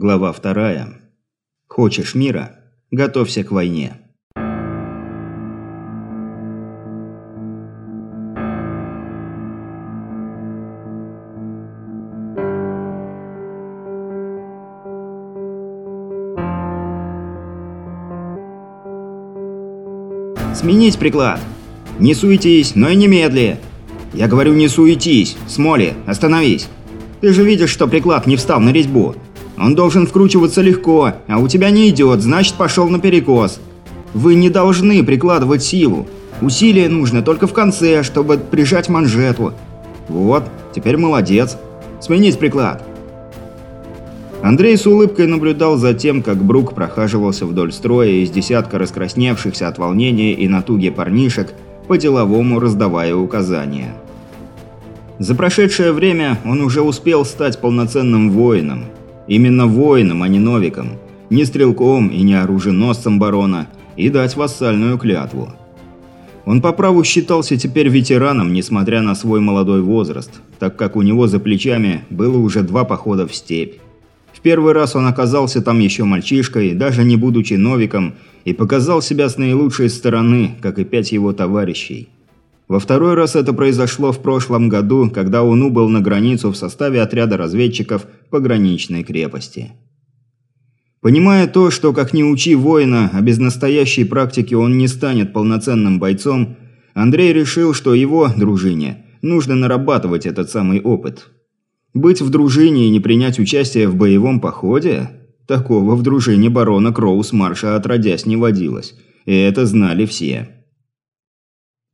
Глава вторая. Хочешь мира? Готовься к войне. Сменить приклад! Не суетись, но и немедли! Я говорю, не суетись! Смоли, остановись! Ты же видишь, что приклад не встал на резьбу. Он должен вкручиваться легко, а у тебя не идет, значит пошел на перекос. Вы не должны прикладывать силу. Усилие нужно только в конце, чтобы прижать манжету. Вот, теперь молодец. Сменить приклад. Андрей с улыбкой наблюдал за тем, как Брук прохаживался вдоль строя из десятка раскрасневшихся от волнения и натуги парнишек, по-деловому раздавая указания. За прошедшее время он уже успел стать полноценным воином. Именно воином, а не новиком. Не стрелком и не оруженосцем барона. И дать вассальную клятву. Он по праву считался теперь ветераном, несмотря на свой молодой возраст, так как у него за плечами было уже два похода в степь. В первый раз он оказался там еще мальчишкой, даже не будучи новиком, и показал себя с наилучшей стороны, как и пять его товарищей. Во второй раз это произошло в прошлом году, когда он убыл на границу в составе отряда разведчиков пограничной крепости. Понимая то, что как ни учи воина, а без настоящей практики он не станет полноценным бойцом, Андрей решил, что его, дружине, нужно нарабатывать этот самый опыт. Быть в дружине и не принять участие в боевом походе? Такого в дружине барона Кроус Марша отродясь не водилось. И это знали все.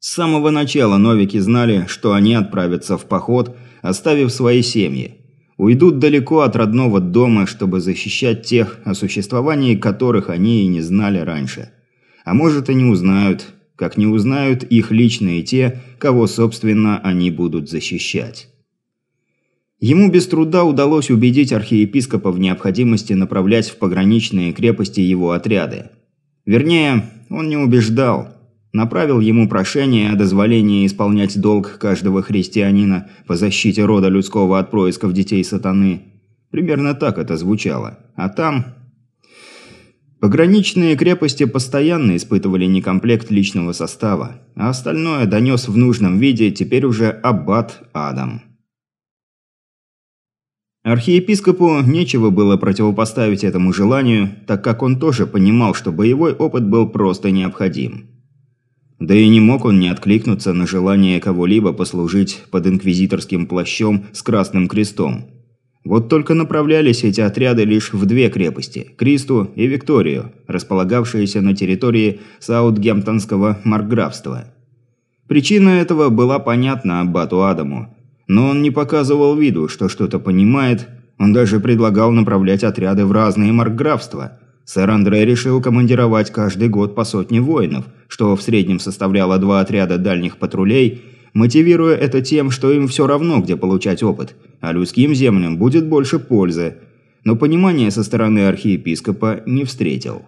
С самого начала новики знали, что они отправятся в поход, оставив свои семьи. Уйдут далеко от родного дома, чтобы защищать тех, о существовании которых они и не знали раньше. А может и не узнают, как не узнают их личные те, кого, собственно, они будут защищать. Ему без труда удалось убедить архиепископа в необходимости направлять в пограничные крепости его отряды. Вернее, он не убеждал, направил ему прошение о дозволении исполнять долг каждого христианина по защите рода людского от происков детей сатаны. Примерно так это звучало. А там... Пограничные крепости постоянно испытывали некомплект личного состава, а остальное донес в нужном виде теперь уже аббат Адам. Архиепископу нечего было противопоставить этому желанию, так как он тоже понимал, что боевой опыт был просто необходим. Да и не мог он не откликнуться на желание кого-либо послужить под инквизиторским плащом с красным крестом. Вот только направлялись эти отряды лишь в две крепости – Кристу и Викторию, располагавшиеся на территории Саутгемптонского маркграфства. Причина этого была понятна Аббату Адаму, но он не показывал виду, что что-то понимает, он даже предлагал направлять отряды в разные маркграфства – Сэр Андре решил командировать каждый год по сотне воинов, что в среднем составляло два отряда дальних патрулей, мотивируя это тем, что им все равно, где получать опыт, а людским землям будет больше пользы. Но понимания со стороны архиепископа не встретил.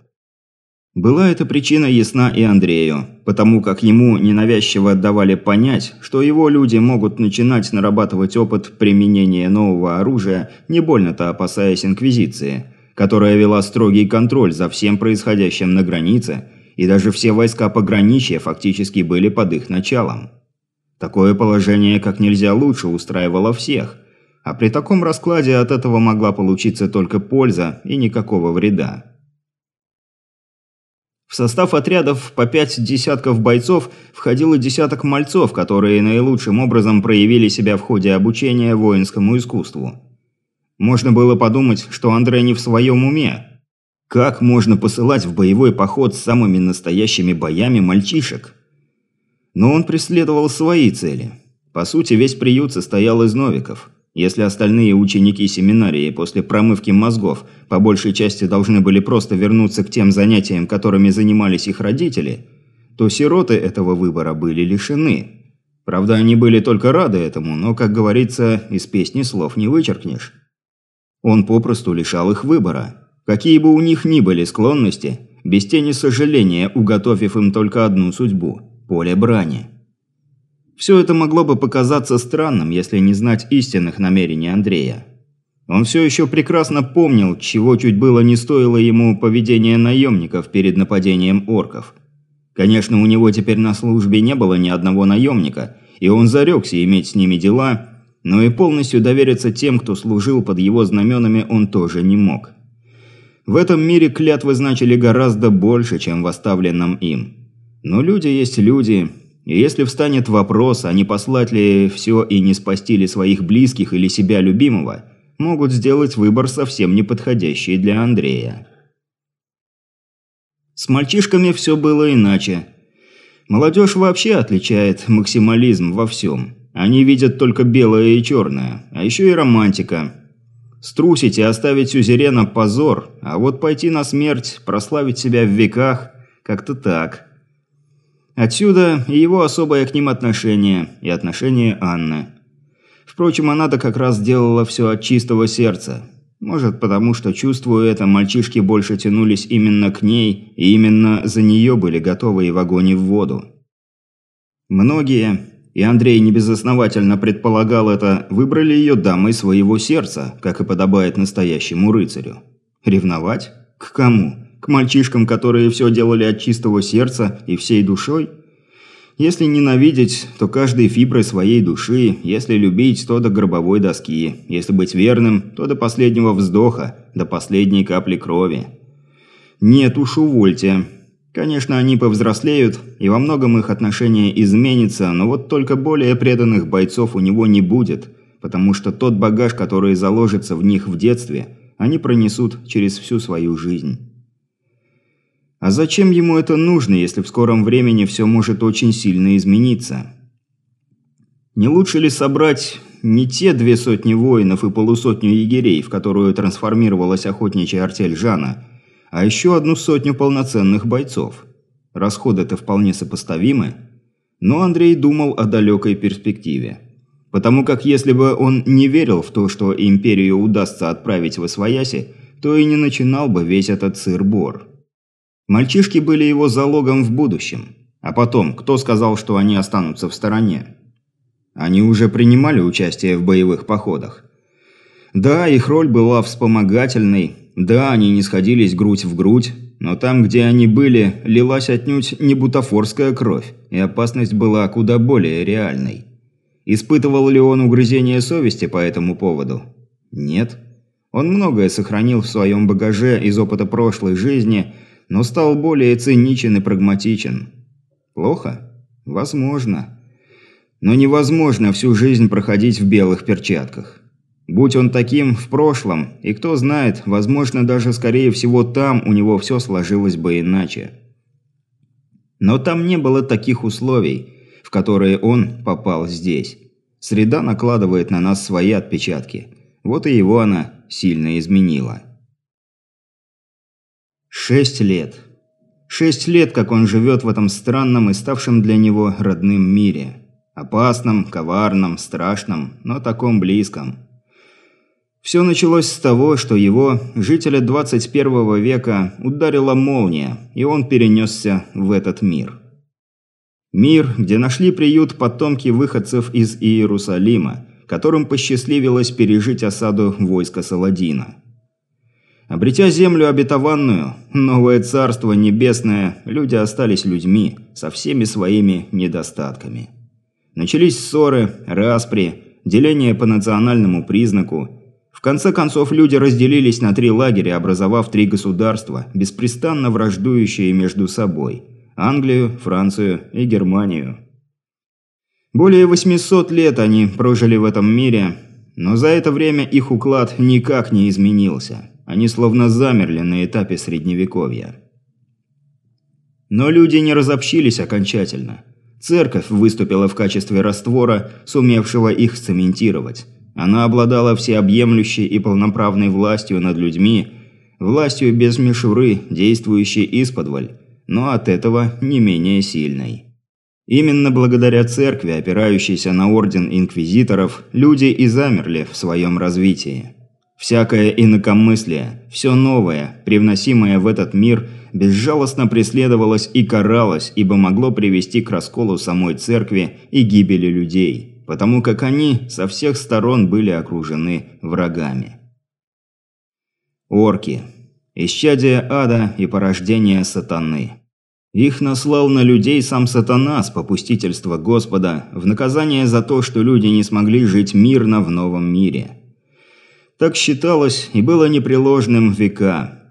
Была эта причина ясна и Андрею, потому как ему ненавязчиво отдавали понять, что его люди могут начинать нарабатывать опыт применения нового оружия, не больно-то опасаясь Инквизиции – которая вела строгий контроль за всем происходящим на границе, и даже все войска пограничья фактически были под их началом. Такое положение как нельзя лучше устраивало всех, а при таком раскладе от этого могла получиться только польза и никакого вреда. В состав отрядов по пять десятков бойцов входило десяток мальцов, которые наилучшим образом проявили себя в ходе обучения воинскому искусству. Можно было подумать, что Андрей не в своем уме. Как можно посылать в боевой поход с самыми настоящими боями мальчишек? Но он преследовал свои цели. По сути, весь приют состоял из новиков. Если остальные ученики семинарии после промывки мозгов по большей части должны были просто вернуться к тем занятиям, которыми занимались их родители, то сироты этого выбора были лишены. Правда, они были только рады этому, но, как говорится, из песни слов не вычеркнешь. Он попросту лишал их выбора. Какие бы у них ни были склонности, без тени сожаления уготовив им только одну судьбу – поле брани. Все это могло бы показаться странным, если не знать истинных намерений Андрея. Он все еще прекрасно помнил, чего чуть было не стоило ему поведение наемников перед нападением орков. Конечно, у него теперь на службе не было ни одного наемника, и он зарекся иметь с ними дела, но и полностью довериться тем, кто служил под его знаменами, он тоже не мог. В этом мире клятвы значили гораздо больше, чем в оставленном им. Но люди есть люди, и если встанет вопрос, а не послать ли все и не спасти ли своих близких или себя любимого – могут сделать выбор совсем неподходящий для Андрея. С мальчишками все было иначе. Молодежь вообще отличает максимализм во всем. Они видят только белое и черное, а еще и романтика. Струсить и оставить сюзерена – позор, а вот пойти на смерть, прославить себя в веках – как-то так. Отсюда и его особое к ним отношение, и отношение Анны. Впрочем, она-то как раз делала все от чистого сердца. Может, потому что, чувствуя это, мальчишки больше тянулись именно к ней, и именно за нее были готовы и в огонь и в воду. Многие, и Андрей небезосновательно предполагал это, выбрали ее дамой своего сердца, как и подобает настоящему рыцарю. Ревновать? К кому? К мальчишкам, которые все делали от чистого сердца и всей душой? Если ненавидеть, то каждой фиброй своей души, если любить, то до гробовой доски, если быть верным, то до последнего вздоха, до последней капли крови. Нет уж, увольте. Конечно, они повзрослеют, и во многом их отношение изменится, но вот только более преданных бойцов у него не будет, потому что тот багаж, который заложится в них в детстве, они пронесут через всю свою жизнь. А зачем ему это нужно, если в скором времени все может очень сильно измениться? Не лучше ли собрать не те две сотни воинов и полусотню егерей, в которую трансформировалась охотничья артель Жана, а еще одну сотню полноценных бойцов? Расходы-то вполне сопоставимы. Но Андрей думал о далекой перспективе. Потому как если бы он не верил в то, что империю удастся отправить в Освояси, то и не начинал бы весь этот сыр-бор. Мальчишки были его залогом в будущем. А потом, кто сказал, что они останутся в стороне? Они уже принимали участие в боевых походах. Да, их роль была вспомогательной, да, они не сходились грудь в грудь, но там, где они были, лилась отнюдь не бутафорская кровь, и опасность была куда более реальной. Испытывал ли он угрызение совести по этому поводу? Нет. Он многое сохранил в своем багаже из опыта прошлой жизни – но стал более циничен и прагматичен. Плохо? Возможно. Но невозможно всю жизнь проходить в белых перчатках. Будь он таким в прошлом, и кто знает, возможно, даже скорее всего там у него все сложилось бы иначе. Но там не было таких условий, в которые он попал здесь. Среда накладывает на нас свои отпечатки. Вот и его она сильно изменила. Шесть лет. Шесть лет, как он живет в этом странном и ставшем для него родным мире. Опасном, коварном, страшном, но таком близком. Все началось с того, что его, жителя 21 века, ударила молния, и он перенесся в этот мир. Мир, где нашли приют потомки выходцев из Иерусалима, которым посчастливилось пережить осаду войска Саладина. Обретя землю обетованную, новое царство небесное, люди остались людьми со всеми своими недостатками. Начались ссоры, распри, деление по национальному признаку. В конце концов, люди разделились на три лагеря, образовав три государства, беспрестанно враждующие между собой – Англию, Францию и Германию. Более 800 лет они прожили в этом мире, но за это время их уклад никак не изменился – они словно замерли на этапе средневековья. Но люди не разобщились окончательно. Церковь выступила в качестве раствора, сумевшего их цементировать. Она обладала всеобъемлющей и полноправной властью над людьми, властью без мишуры, действующей исподволь, но от этого не менее сильной. Именно благодаря церкви, опирающейся на орден инквизиторов, люди и замерли в своем развитии. Всякое инакомыслие, все новое, привносимое в этот мир, безжалостно преследовалось и каралось, ибо могло привести к расколу самой церкви и гибели людей, потому как они со всех сторон были окружены врагами. Орки. Исчадие ада и порождение сатаны. Их наслал на людей сам сатана с попустительства Господа в наказание за то, что люди не смогли жить мирно в новом мире. Так считалось и было непреложным века,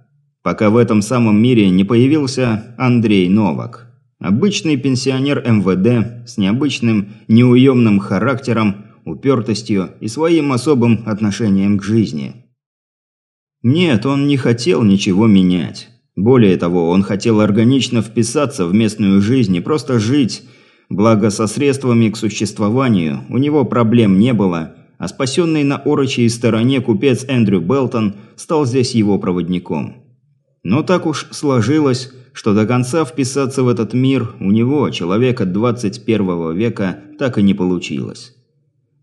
пока в этом самом мире не появился Андрей Новак. Обычный пенсионер МВД с необычным, неуемным характером, упертостью и своим особым отношением к жизни. Нет, он не хотел ничего менять. Более того, он хотел органично вписаться в местную жизнь и просто жить, благо со средствами к существованию у него проблем не было, а спасенный на орочей стороне купец Эндрю Белтон стал здесь его проводником. Но так уж сложилось, что до конца вписаться в этот мир у него, человека 21 века, так и не получилось.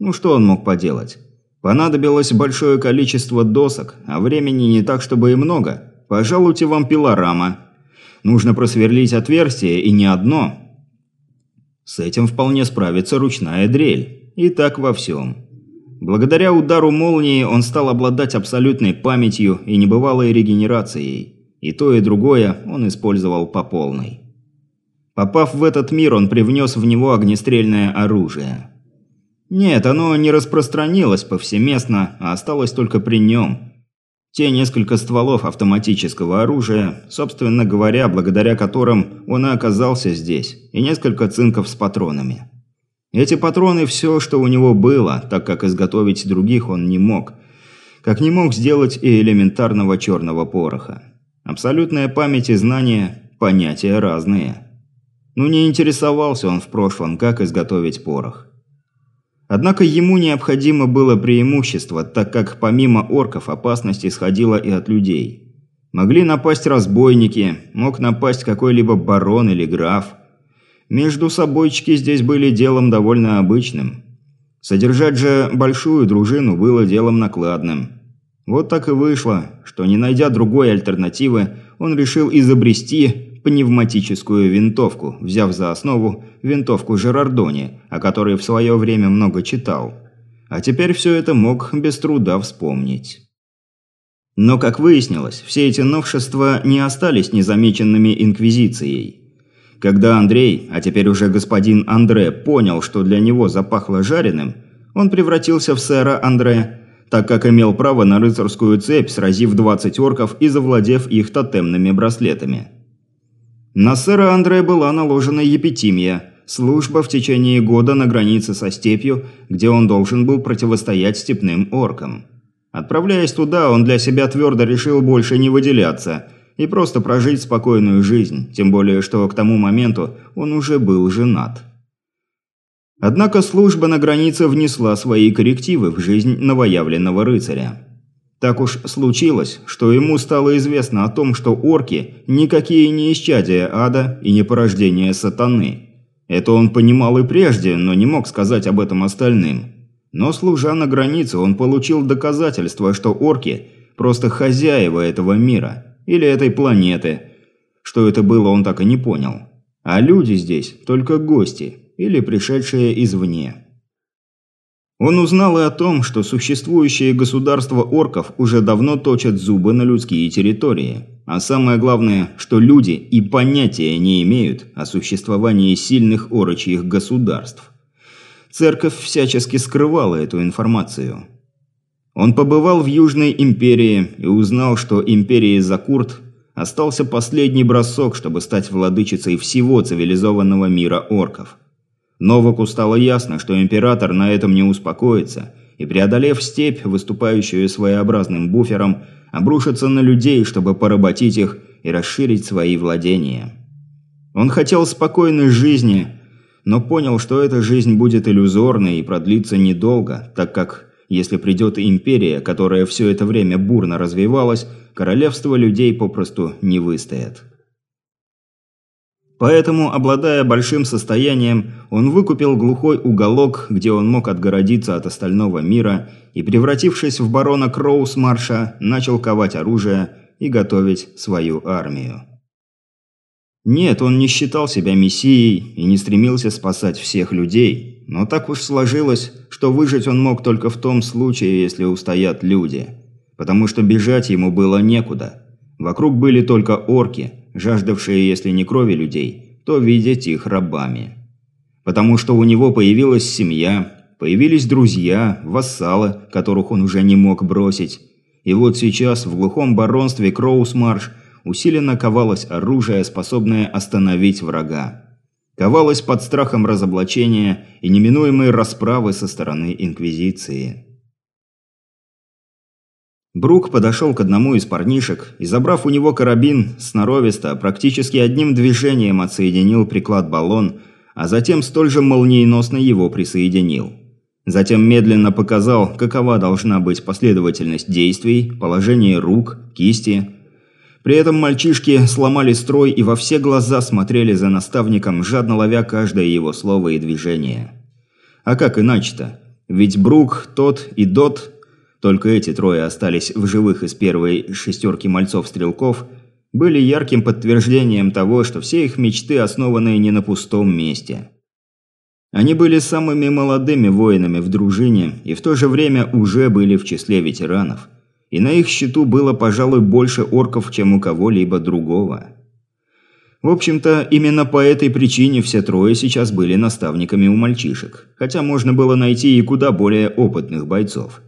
Ну что он мог поделать? Понадобилось большое количество досок, а времени не так, чтобы и много. Пожалуйте вам пилорама. Нужно просверлить отверстие, и не одно. С этим вполне справится ручная дрель. И так во всем. Благодаря удару молнии он стал обладать абсолютной памятью и небывалой регенерацией. И то, и другое он использовал по полной. Попав в этот мир, он привнес в него огнестрельное оружие. Нет, оно не распространилось повсеместно, а осталось только при нем. Те несколько стволов автоматического оружия, собственно говоря, благодаря которым он и оказался здесь, и несколько цинков с патронами. Эти патроны – все, что у него было, так как изготовить других он не мог. Как не мог сделать и элементарного черного пороха. Абсолютная память и знания – понятия разные. Ну не интересовался он в прошлом, как изготовить порох. Однако ему необходимо было преимущество, так как помимо орков опасность исходила и от людей. Могли напасть разбойники, мог напасть какой-либо барон или граф. Между собойчики здесь были делом довольно обычным. Содержать же большую дружину было делом накладным. Вот так и вышло, что не найдя другой альтернативы, он решил изобрести пневматическую винтовку, взяв за основу винтовку Жерардони, о которой в свое время много читал. А теперь все это мог без труда вспомнить. Но, как выяснилось, все эти новшества не остались незамеченными Инквизицией. Когда Андрей, а теперь уже господин Андре, понял, что для него запахло жареным, он превратился в сэра Андре, так как имел право на рыцарскую цепь, сразив 20 орков и завладев их тотемными браслетами. На сэра Андре была наложена епитимия, служба в течение года на границе со степью, где он должен был противостоять степным оркам. Отправляясь туда, он для себя твердо решил больше не выделяться и просто прожить спокойную жизнь, тем более что к тому моменту он уже был женат. Однако служба на границе внесла свои коррективы в жизнь новоявленного рыцаря. Так уж случилось, что ему стало известно о том, что орки никакие не исчадия ада и не порождение сатаны. Это он понимал и прежде, но не мог сказать об этом остальным. Но служа на границе, он получил доказательство, что орки – просто хозяева этого мира или этой планеты. Что это было, он так и не понял. А люди здесь только гости или пришедшие извне. Он узнал и о том, что существующие государства орков уже давно точат зубы на людские территории. А самое главное, что люди и понятия не имеют о существовании сильных орочьих государств. Церковь всячески скрывала эту информацию. Он побывал в Южной империи и узнал, что империи Закурт остался последний бросок, чтобы стать владычицей всего цивилизованного мира орков – Новаку стало ясно, что император на этом не успокоится, и, преодолев степь, выступающую своеобразным буфером, обрушится на людей, чтобы поработить их и расширить свои владения. Он хотел спокойной жизни, но понял, что эта жизнь будет иллюзорной и продлится недолго, так как, если придет империя, которая все это время бурно развивалась, королевство людей попросту не выстоит. Поэтому, обладая большим состоянием, он выкупил глухой уголок, где он мог отгородиться от остального мира, и, превратившись в барона Кроусмарша, начал ковать оружие и готовить свою армию. Нет, он не считал себя мессией и не стремился спасать всех людей, но так уж сложилось, что выжить он мог только в том случае, если устоят люди – потому что бежать ему было некуда. Вокруг были только орки, жаждавшие, если не крови людей, то видеть их рабами. Потому что у него появилась семья, появились друзья, вассалы, которых он уже не мог бросить. И вот сейчас в глухом баронстве Кроусмарш усиленно ковалось оружие, способное остановить врага. Ковалось под страхом разоблачения и неминуемой расправы со стороны Инквизиции. Брук подошел к одному из парнишек и, забрав у него карабин, сноровисто, практически одним движением отсоединил приклад-баллон, а затем столь же молниеносно его присоединил. Затем медленно показал, какова должна быть последовательность действий, положение рук, кисти. При этом мальчишки сломали строй и во все глаза смотрели за наставником, жадно ловя каждое его слово и движение. А как иначе-то? Ведь Брук, тот и Дот только эти трое остались в живых из первой шестерки мальцов-стрелков, были ярким подтверждением того, что все их мечты основаны не на пустом месте. Они были самыми молодыми воинами в дружине и в то же время уже были в числе ветеранов. И на их счету было, пожалуй, больше орков, чем у кого-либо другого. В общем-то, именно по этой причине все трое сейчас были наставниками у мальчишек, хотя можно было найти и куда более опытных бойцов.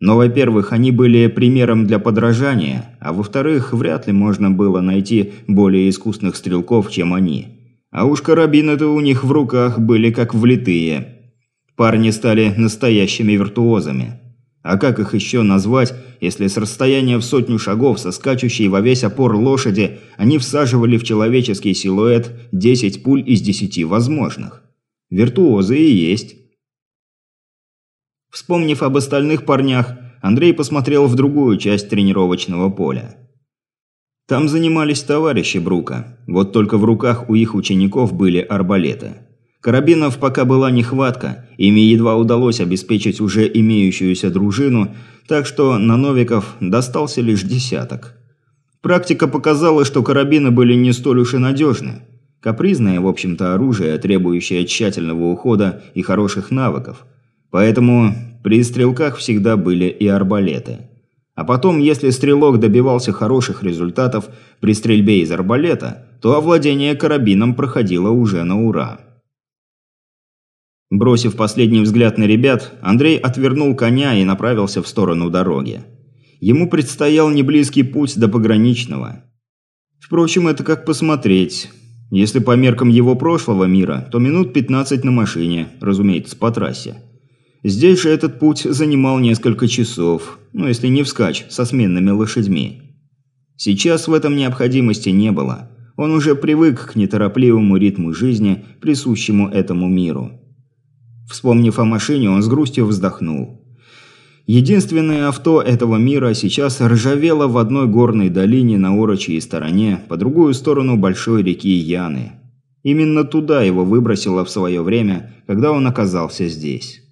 Но, во-первых, они были примером для подражания, а во-вторых, вряд ли можно было найти более искусных стрелков, чем они. А уж карабины-то у них в руках были как влитые. Парни стали настоящими виртуозами. А как их еще назвать, если с расстояния в сотню шагов со скачущей во весь опор лошади они всаживали в человеческий силуэт 10 пуль из 10 возможных? Виртуозы и есть. Вспомнив об остальных парнях, Андрей посмотрел в другую часть тренировочного поля. Там занимались товарищи Брука, вот только в руках у их учеников были арбалеты. Карабинов пока была нехватка, ими едва удалось обеспечить уже имеющуюся дружину, так что на Новиков достался лишь десяток. Практика показала, что карабины были не столь уж и надежны. Капризное, в общем-то, оружие, требующее тщательного ухода и хороших навыков – Поэтому при стрелках всегда были и арбалеты. А потом, если стрелок добивался хороших результатов при стрельбе из арбалета, то овладение карабином проходило уже на ура. Бросив последний взгляд на ребят, Андрей отвернул коня и направился в сторону дороги. Ему предстоял неблизкий путь до пограничного. Впрочем, это как посмотреть. Если по меркам его прошлого мира, то минут 15 на машине, разумеется, по трассе. Здесь же этот путь занимал несколько часов, ну если не вскачь, со сменными лошадьми. Сейчас в этом необходимости не было. Он уже привык к неторопливому ритму жизни, присущему этому миру. Вспомнив о машине, он с грустью вздохнул. Единственное авто этого мира сейчас ржавело в одной горной долине на орочьей стороне, по другую сторону большой реки Яны. Именно туда его выбросило в свое время, когда он оказался здесь.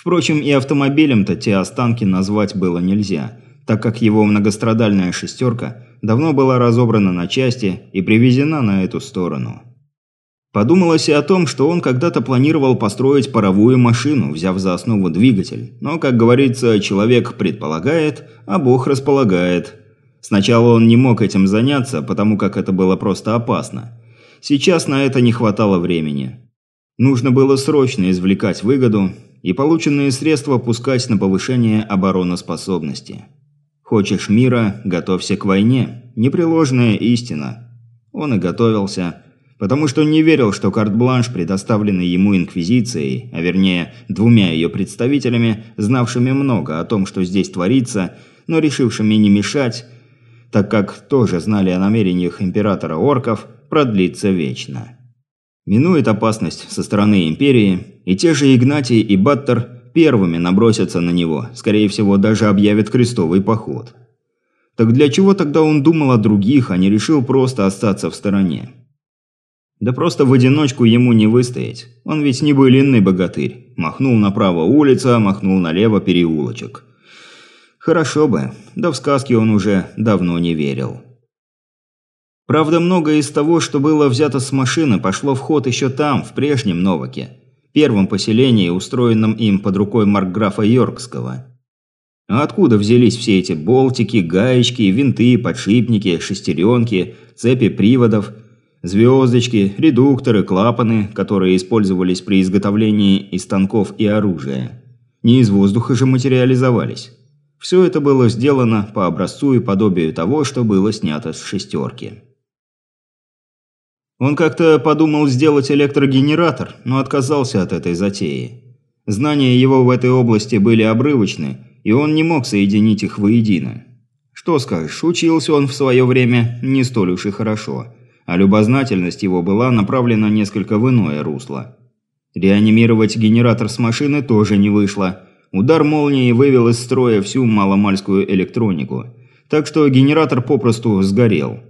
Впрочем, и автомобилем-то те останки назвать было нельзя, так как его многострадальная «шестерка» давно была разобрана на части и привезена на эту сторону. Подумалось и о том, что он когда-то планировал построить паровую машину, взяв за основу двигатель. Но, как говорится, человек предполагает, а Бог располагает. Сначала он не мог этим заняться, потому как это было просто опасно. Сейчас на это не хватало времени. Нужно было срочно извлекать выгоду, и полученные средства пускать на повышение обороноспособности. Хочешь мира – готовься к войне. Непреложная истина. Он и готовился, потому что не верил, что карт-бланш, предоставленный ему Инквизицией, а вернее двумя ее представителями, знавшими много о том, что здесь творится, но решившими не мешать, так как тоже знали о намерениях императора орков, продлится вечно. Минует опасность со стороны Империи, и те же Игнатий и Баттер первыми набросятся на него, скорее всего, даже объявят крестовый поход. Так для чего тогда он думал о других, а не решил просто остаться в стороне? Да просто в одиночку ему не выстоять. Он ведь не былинный богатырь. Махнул направо улица, махнул налево переулочек. Хорошо бы, да в сказки он уже давно не верил. Правда, многое из того, что было взято с машины, пошло в ход еще там, в прежнем Новаке. Первом поселении, устроенном им под рукой маркграфа Йоркского. А откуда взялись все эти болтики, гаечки, винты, подшипники, шестеренки, цепи приводов, звездочки, редукторы, клапаны, которые использовались при изготовлении и станков и оружия? Не из воздуха же материализовались. Все это было сделано по образцу и подобию того, что было снято с шестерки. Он как-то подумал сделать электрогенератор, но отказался от этой затеи. Знания его в этой области были обрывочны, и он не мог соединить их воедино. Что скажешь, учился он в свое время не столь уж и хорошо, а любознательность его была направлена несколько в иное русло. Реанимировать генератор с машины тоже не вышло. Удар молнии вывел из строя всю маломальскую электронику, так что генератор попросту сгорел.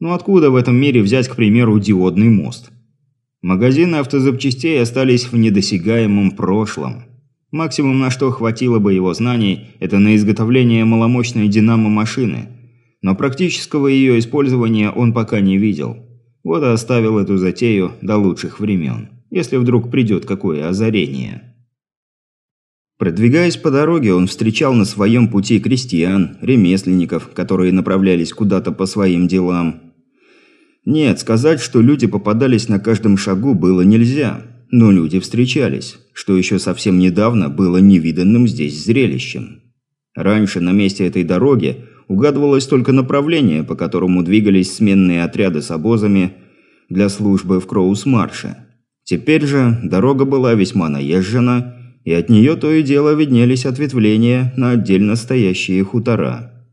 Ну откуда в этом мире взять, к примеру, диодный мост? Магазины автозапчастей остались в недосягаемом прошлом. Максимум, на что хватило бы его знаний, это на изготовление маломощной динамо-машины. Но практического ее использования он пока не видел. Вот и оставил эту затею до лучших времен, если вдруг придет какое озарение. Продвигаясь по дороге, он встречал на своем пути крестьян, ремесленников, которые направлялись куда-то по своим делам, нет, сказать, что люди попадались на каждом шагу было нельзя, но люди встречались, что еще совсем недавно было невиданным здесь зрелищем. Раньше на месте этой дороги угадывалось только направление, по которому двигались сменные отряды с обозами для службы в Кроус-Марше. Теперь же дорога была весьма наезжена, и от нее то и дело виднелись ответвления на отдельно стоящие хутора.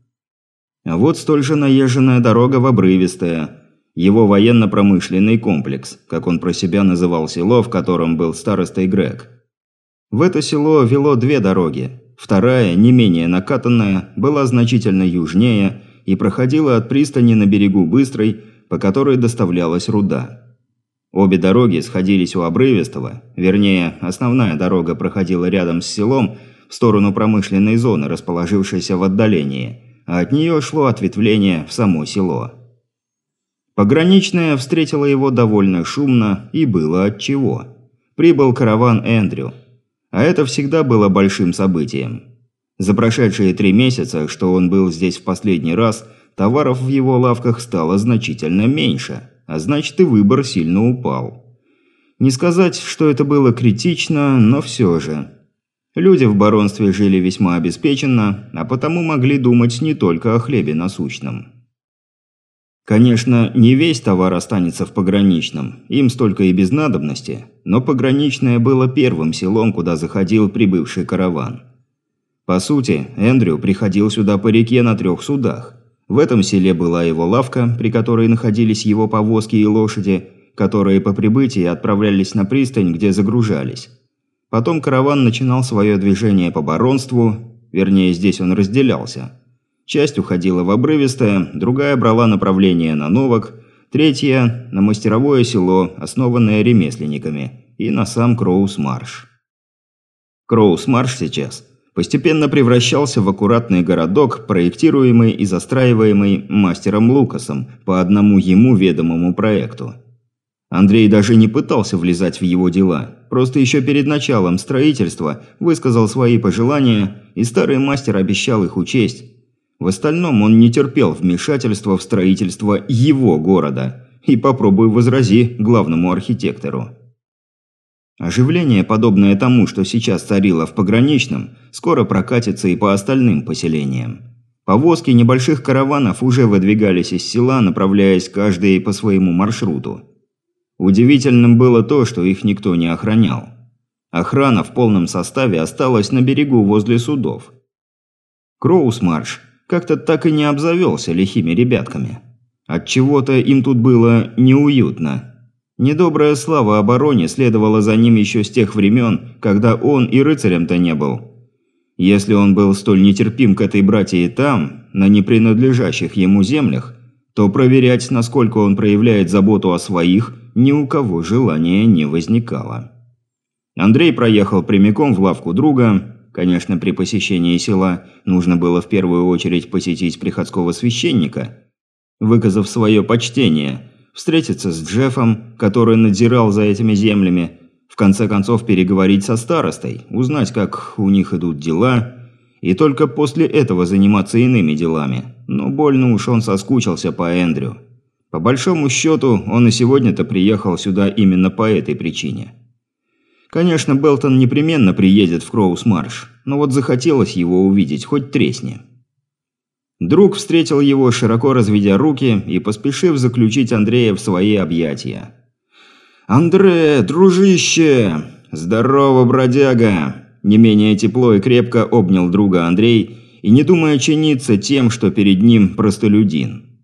А вот столь же наезженная дорога в обрывистая – его военно-промышленный комплекс, как он про себя называл село, в котором был старостой Грег. В это село вело две дороги. Вторая, не менее накатанная, была значительно южнее и проходила от пристани на берегу Быстрой, по которой доставлялась руда. Обе дороги сходились у Обрывистого, вернее, основная дорога проходила рядом с селом в сторону промышленной зоны, расположившейся в отдалении, а от нее шло ответвление в само село. Пограничная встретила его довольно шумно, и было отчего. Прибыл караван Эндрю. А это всегда было большим событием. За прошедшие три месяца, что он был здесь в последний раз, товаров в его лавках стало значительно меньше, а значит и выбор сильно упал. Не сказать, что это было критично, но все же. Люди в баронстве жили весьма обеспеченно, а потому могли думать не только о хлебе насущном. Конечно, не весь товар останется в пограничном, им столько и без надобности, но пограничное было первым селом, куда заходил прибывший караван. По сути, Эндрю приходил сюда по реке на трех судах. В этом селе была его лавка, при которой находились его повозки и лошади, которые по прибытии отправлялись на пристань, где загружались. Потом караван начинал свое движение по баронству, вернее, здесь он разделялся – Часть уходила в обрывистое, другая брала направление на Новок, третья – на мастеровое село, основанное ремесленниками, и на сам Кроус-Марш. Кроус-Марш сейчас постепенно превращался в аккуратный городок, проектируемый и застраиваемый мастером Лукасом по одному ему ведомому проекту. Андрей даже не пытался влезать в его дела, просто еще перед началом строительства высказал свои пожелания, и старый мастер обещал их учесть, в остальном он не терпел вмешательства в строительство его города. И попробуй возрази главному архитектору. Оживление, подобное тому, что сейчас царило в пограничном, скоро прокатится и по остальным поселениям. Повозки небольших караванов уже выдвигались из села, направляясь каждый по своему маршруту. Удивительным было то, что их никто не охранял. Охрана в полном составе осталась на берегу возле судов. Кроусмарш как-то так и не обзавелся лихими ребятками. От чего то им тут было неуютно. Недобрая слава обороне следовала за ним еще с тех времен, когда он и рыцарем-то не был. Если он был столь нетерпим к этой братье там, на непринадлежащих ему землях, то проверять, насколько он проявляет заботу о своих, ни у кого желания не возникало. Андрей проехал прямиком в лавку друга, Конечно, при посещении села нужно было в первую очередь посетить приходского священника, выказав свое почтение, встретиться с Джеффом, который надзирал за этими землями, в конце концов переговорить со старостой, узнать, как у них идут дела, и только после этого заниматься иными делами. Но больно уж он соскучился по Эндрю. По большому счету, он и сегодня-то приехал сюда именно по этой причине. Конечно, Белтон непременно приедет в Кроус-Марш, но вот захотелось его увидеть, хоть тресни. Друг встретил его, широко разведя руки и поспешив заключить Андрея в свои объятия. «Андре, дружище! Здорово, бродяга!» Не менее тепло и крепко обнял друга Андрей и не думая чиниться тем, что перед ним простолюдин.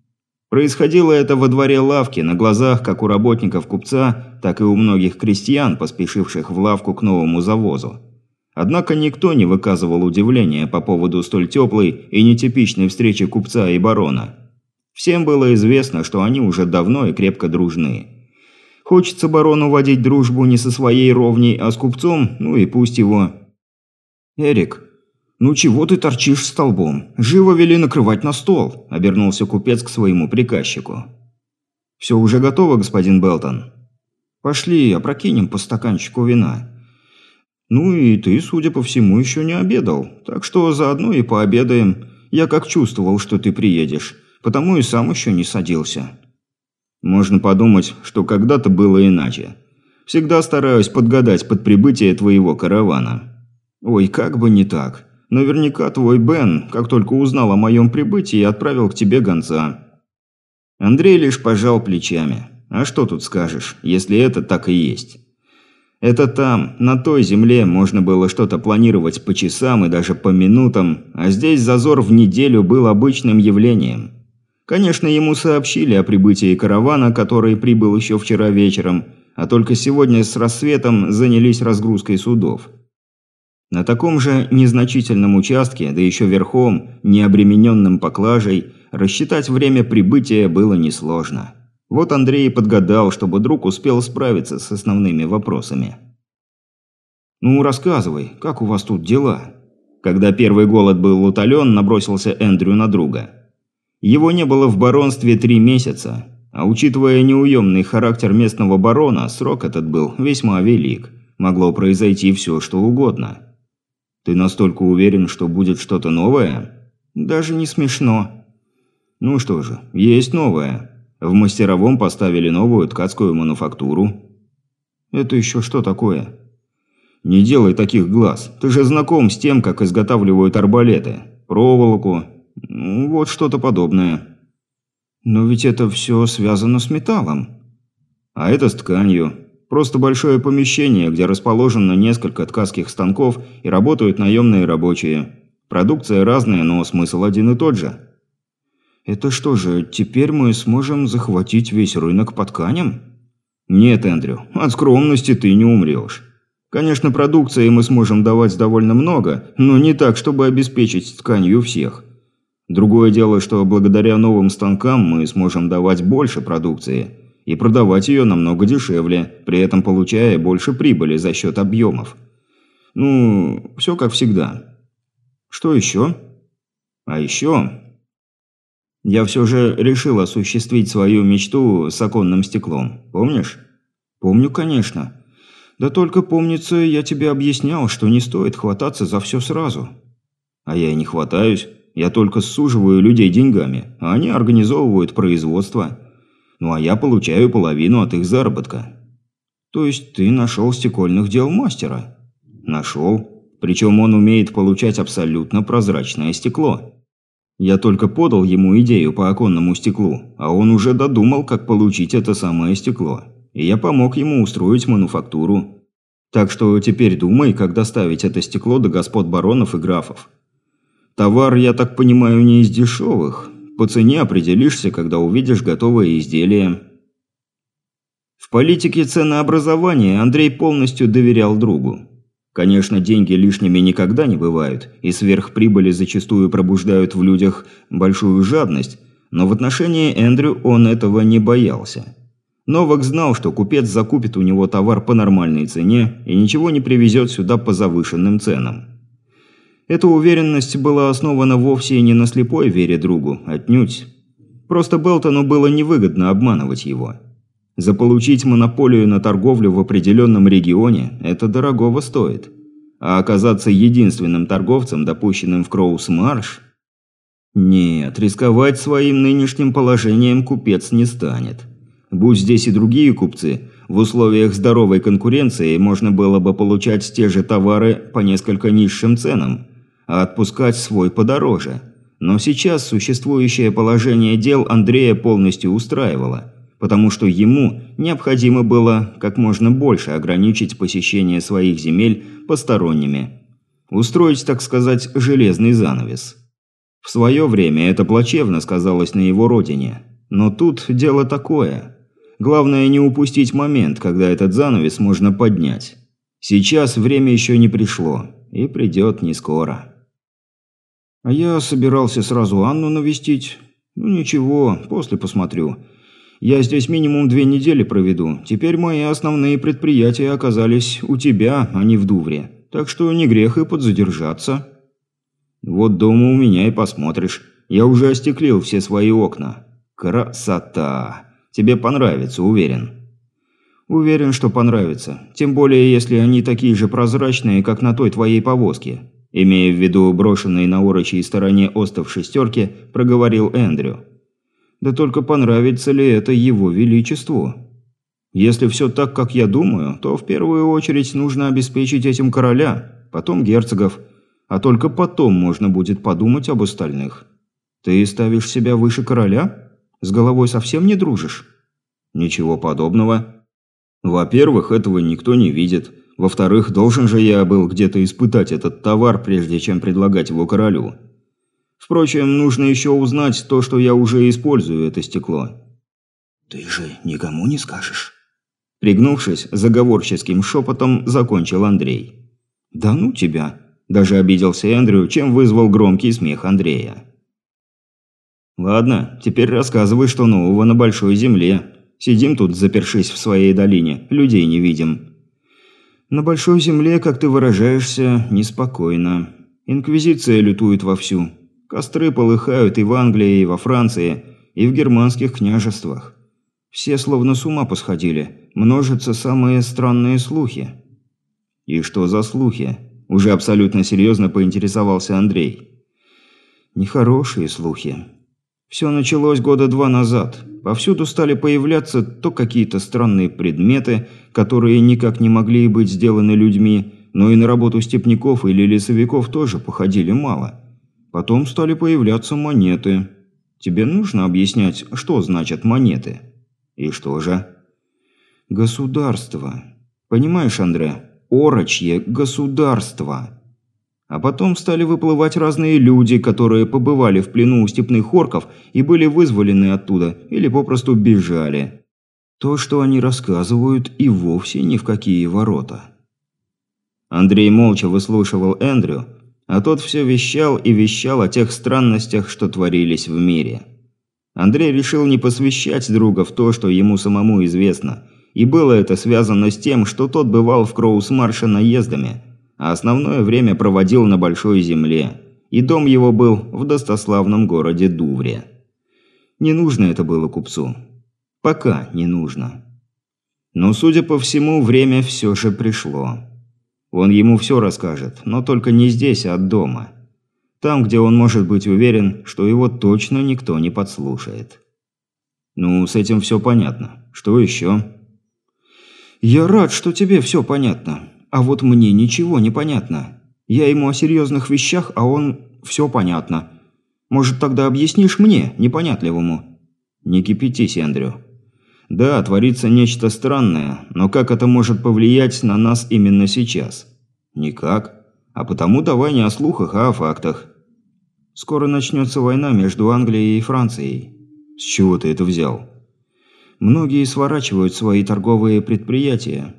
Происходило это во дворе лавки, на глазах как у работников купца, так и у многих крестьян, поспешивших в лавку к новому завозу. Однако никто не выказывал удивления по поводу столь теплой и нетипичной встречи купца и барона. Всем было известно, что они уже давно и крепко дружны. Хочется барону водить дружбу не со своей ровней, а с купцом, ну и пусть его... «Эрик, «Ну чего ты торчишь столбом? Живо вели накрывать на стол», – обернулся купец к своему приказчику. «Все уже готово, господин Белтон?» «Пошли, опрокинем по стаканчику вина». «Ну и ты, судя по всему, еще не обедал, так что заодно и пообедаем. Я как чувствовал, что ты приедешь, потому и сам еще не садился». «Можно подумать, что когда-то было иначе. Всегда стараюсь подгадать под прибытие твоего каравана». «Ой, как бы не так». Наверняка твой Бен, как только узнал о моем прибытии, отправил к тебе гонца». Андрей лишь пожал плечами. «А что тут скажешь, если это так и есть?» Это там, на той земле, можно было что-то планировать по часам и даже по минутам, а здесь зазор в неделю был обычным явлением. Конечно, ему сообщили о прибытии каравана, который прибыл еще вчера вечером, а только сегодня с рассветом занялись разгрузкой судов. На таком же незначительном участке, да еще верхом, не обремененным поклажей, рассчитать время прибытия было несложно. Вот Андрей подгадал, чтобы друг успел справиться с основными вопросами. «Ну, рассказывай, как у вас тут дела?» Когда первый голод был утолен, набросился Эндрю на друга. Его не было в баронстве три месяца, а учитывая неуемный характер местного барона, срок этот был весьма велик. Могло произойти все, что угодно. Ты настолько уверен, что будет что-то новое? Даже не смешно. Ну что же, есть новое. В мастеровом поставили новую ткацкую мануфактуру. Это еще что такое? Не делай таких глаз. Ты же знаком с тем, как изготавливают арбалеты. Проволоку. Ну, вот что-то подобное. Но ведь это все связано с металлом. А это с тканью. Просто большое помещение, где расположено несколько ткацких станков и работают наемные рабочие. Продукция разная, но смысл один и тот же. Это что же, теперь мы сможем захватить весь рынок по тканям? Нет, Эндрю, от скромности ты не умрешь. Конечно, продукции мы сможем давать довольно много, но не так, чтобы обеспечить тканью всех. Другое дело, что благодаря новым станкам мы сможем давать больше продукции – и продавать ее намного дешевле, при этом получая больше прибыли за счет объемов. Ну, все как всегда. Что еще? А еще... Я все же решил осуществить свою мечту с оконным стеклом. Помнишь? Помню, конечно. Да только, помнится, я тебе объяснял, что не стоит хвататься за все сразу. А я и не хватаюсь. Я только суживаю людей деньгами, а они организовывают производство. Ну а я получаю половину от их заработка. То есть ты нашел стекольных дел мастера? Нашел. Причем он умеет получать абсолютно прозрачное стекло. Я только подал ему идею по оконному стеклу, а он уже додумал, как получить это самое стекло. И я помог ему устроить мануфактуру. Так что теперь думай, как доставить это стекло до господ баронов и графов. Товар, я так понимаю, не из дешевых, по цене определишься, когда увидишь готовое изделие. В политике ценообразования Андрей полностью доверял другу. Конечно, деньги лишними никогда не бывают, и сверхприбыли зачастую пробуждают в людях большую жадность, но в отношении Эндрю он этого не боялся. Новак знал, что купец закупит у него товар по нормальной цене и ничего не привезет сюда по завышенным ценам. Эта уверенность была основана вовсе не на слепой вере другу, отнюдь. Просто Белтону было невыгодно обманывать его. Заполучить монополию на торговлю в определенном регионе – это дорогого стоит. А оказаться единственным торговцем, допущенным в Кроус-Марш? Нет, рисковать своим нынешним положением купец не станет. Будь здесь и другие купцы, в условиях здоровой конкуренции можно было бы получать те же товары по несколько низшим ценам, а отпускать свой подороже. Но сейчас существующее положение дел Андрея полностью устраивало, потому что ему необходимо было как можно больше ограничить посещение своих земель посторонними. Устроить, так сказать, железный занавес. В свое время это плачевно сказалось на его родине. Но тут дело такое. Главное не упустить момент, когда этот занавес можно поднять. Сейчас время еще не пришло. И придет не скоро. А я собирался сразу Анну навестить. Ну ничего, после посмотрю. Я здесь минимум две недели проведу. Теперь мои основные предприятия оказались у тебя, а не в Дувре. Так что не грех и подзадержаться. Вот дома у меня и посмотришь. Я уже остеклил все свои окна. Красота. Тебе понравится, уверен. Уверен, что понравится. Тем более, если они такие же прозрачные, как на той твоей повозке. Имея в виду брошенные на орочьей стороне остов шестерки, проговорил Эндрю. Да только понравится ли это его величеству? Если все так, как я думаю, то в первую очередь нужно обеспечить этим короля, потом герцогов, а только потом можно будет подумать об остальных. Ты ставишь себя выше короля? С головой совсем не дружишь? Ничего подобного. Во-первых, этого никто не видит. Во-вторых, должен же я был где-то испытать этот товар, прежде чем предлагать его королю. Впрочем, нужно еще узнать то, что я уже использую это стекло. «Ты же никому не скажешь?» Пригнувшись, заговорческим шепотом закончил Андрей. «Да ну тебя!» – даже обиделся Эндрю, чем вызвал громкий смех Андрея. «Ладно, теперь рассказывай, что нового на Большой Земле. Сидим тут, запершись в своей долине, людей не видим». «На Большой Земле, как ты выражаешься, неспокойно. Инквизиция лютует вовсю. Костры полыхают и в Англии, и во Франции, и в германских княжествах. Все словно с ума посходили. Множатся самые странные слухи». «И что за слухи?» Уже абсолютно серьезно поинтересовался Андрей. «Нехорошие слухи. Все началось года два назад. Повсюду стали появляться то какие-то странные предметы, которые никак не могли быть сделаны людьми, но и на работу степняков или лесовиков тоже походили мало. Потом стали появляться монеты. Тебе нужно объяснять, что значат монеты? И что же? Государство. Понимаешь, Андре? Орочье государство. А потом стали выплывать разные люди, которые побывали в плену у степных орков и были вызволены оттуда или попросту бежали. То, что они рассказывают, и вовсе ни в какие ворота. Андрей молча выслушивал Эндрю, а тот все вещал и вещал о тех странностях, что творились в мире. Андрей решил не посвящать друга в то, что ему самому известно, и было это связано с тем, что тот бывал в Кроусмарше наездами, а основное время проводил на Большой Земле, и дом его был в достославном городе Дувре. Не нужно это было купцу. Пока не нужно. Но, судя по всему, время все же пришло. Он ему все расскажет, но только не здесь, а дома. Там, где он может быть уверен, что его точно никто не подслушает. Ну, с этим все понятно. Что еще? «Я рад, что тебе все понятно. А вот мне ничего не понятно. Я ему о серьезных вещах, а он... все понятно. Может, тогда объяснишь мне, непонятливому?» «Не кипятись, Эндрю. Да, творится нечто странное, но как это может повлиять на нас именно сейчас? Никак. А потому давай не о слухах, а о фактах. Скоро начнется война между Англией и Францией. С чего ты это взял? Многие сворачивают свои торговые предприятия.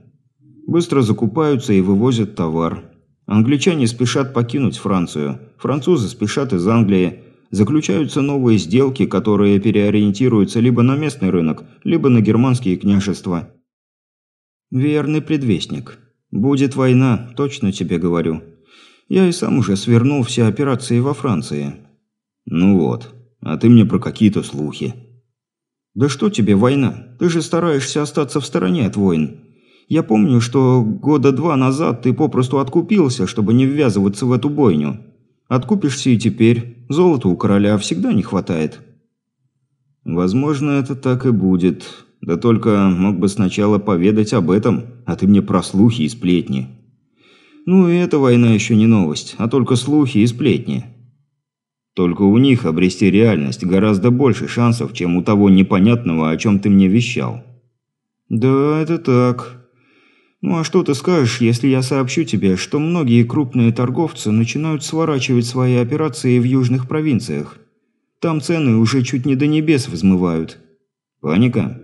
Быстро закупаются и вывозят товар. Англичане спешат покинуть Францию, французы спешат из Англии, заключаются новые сделки, которые переориентируются либо на местный рынок, либо на германские княжества. Верный предвестник. Будет война, точно тебе говорю. Я и сам уже свернул все операции во Франции. Ну вот, а ты мне про какие-то слухи. Да что тебе война? Ты же стараешься остаться в стороне от войн. Я помню, что года два назад ты попросту откупился, чтобы не ввязываться в эту бойню. Откупишься и теперь. Золота у короля всегда не хватает». «Возможно, это так и будет. Да только мог бы сначала поведать об этом, а ты мне про слухи и сплетни». «Ну и эта война еще не новость, а только слухи и сплетни». Только у них обрести реальность гораздо больше шансов, чем у того непонятного, о чем ты мне вещал. Да, это так. Ну а что ты скажешь, если я сообщу тебе, что многие крупные торговцы начинают сворачивать свои операции в южных провинциях? Там цены уже чуть не до небес взмывают. Паника?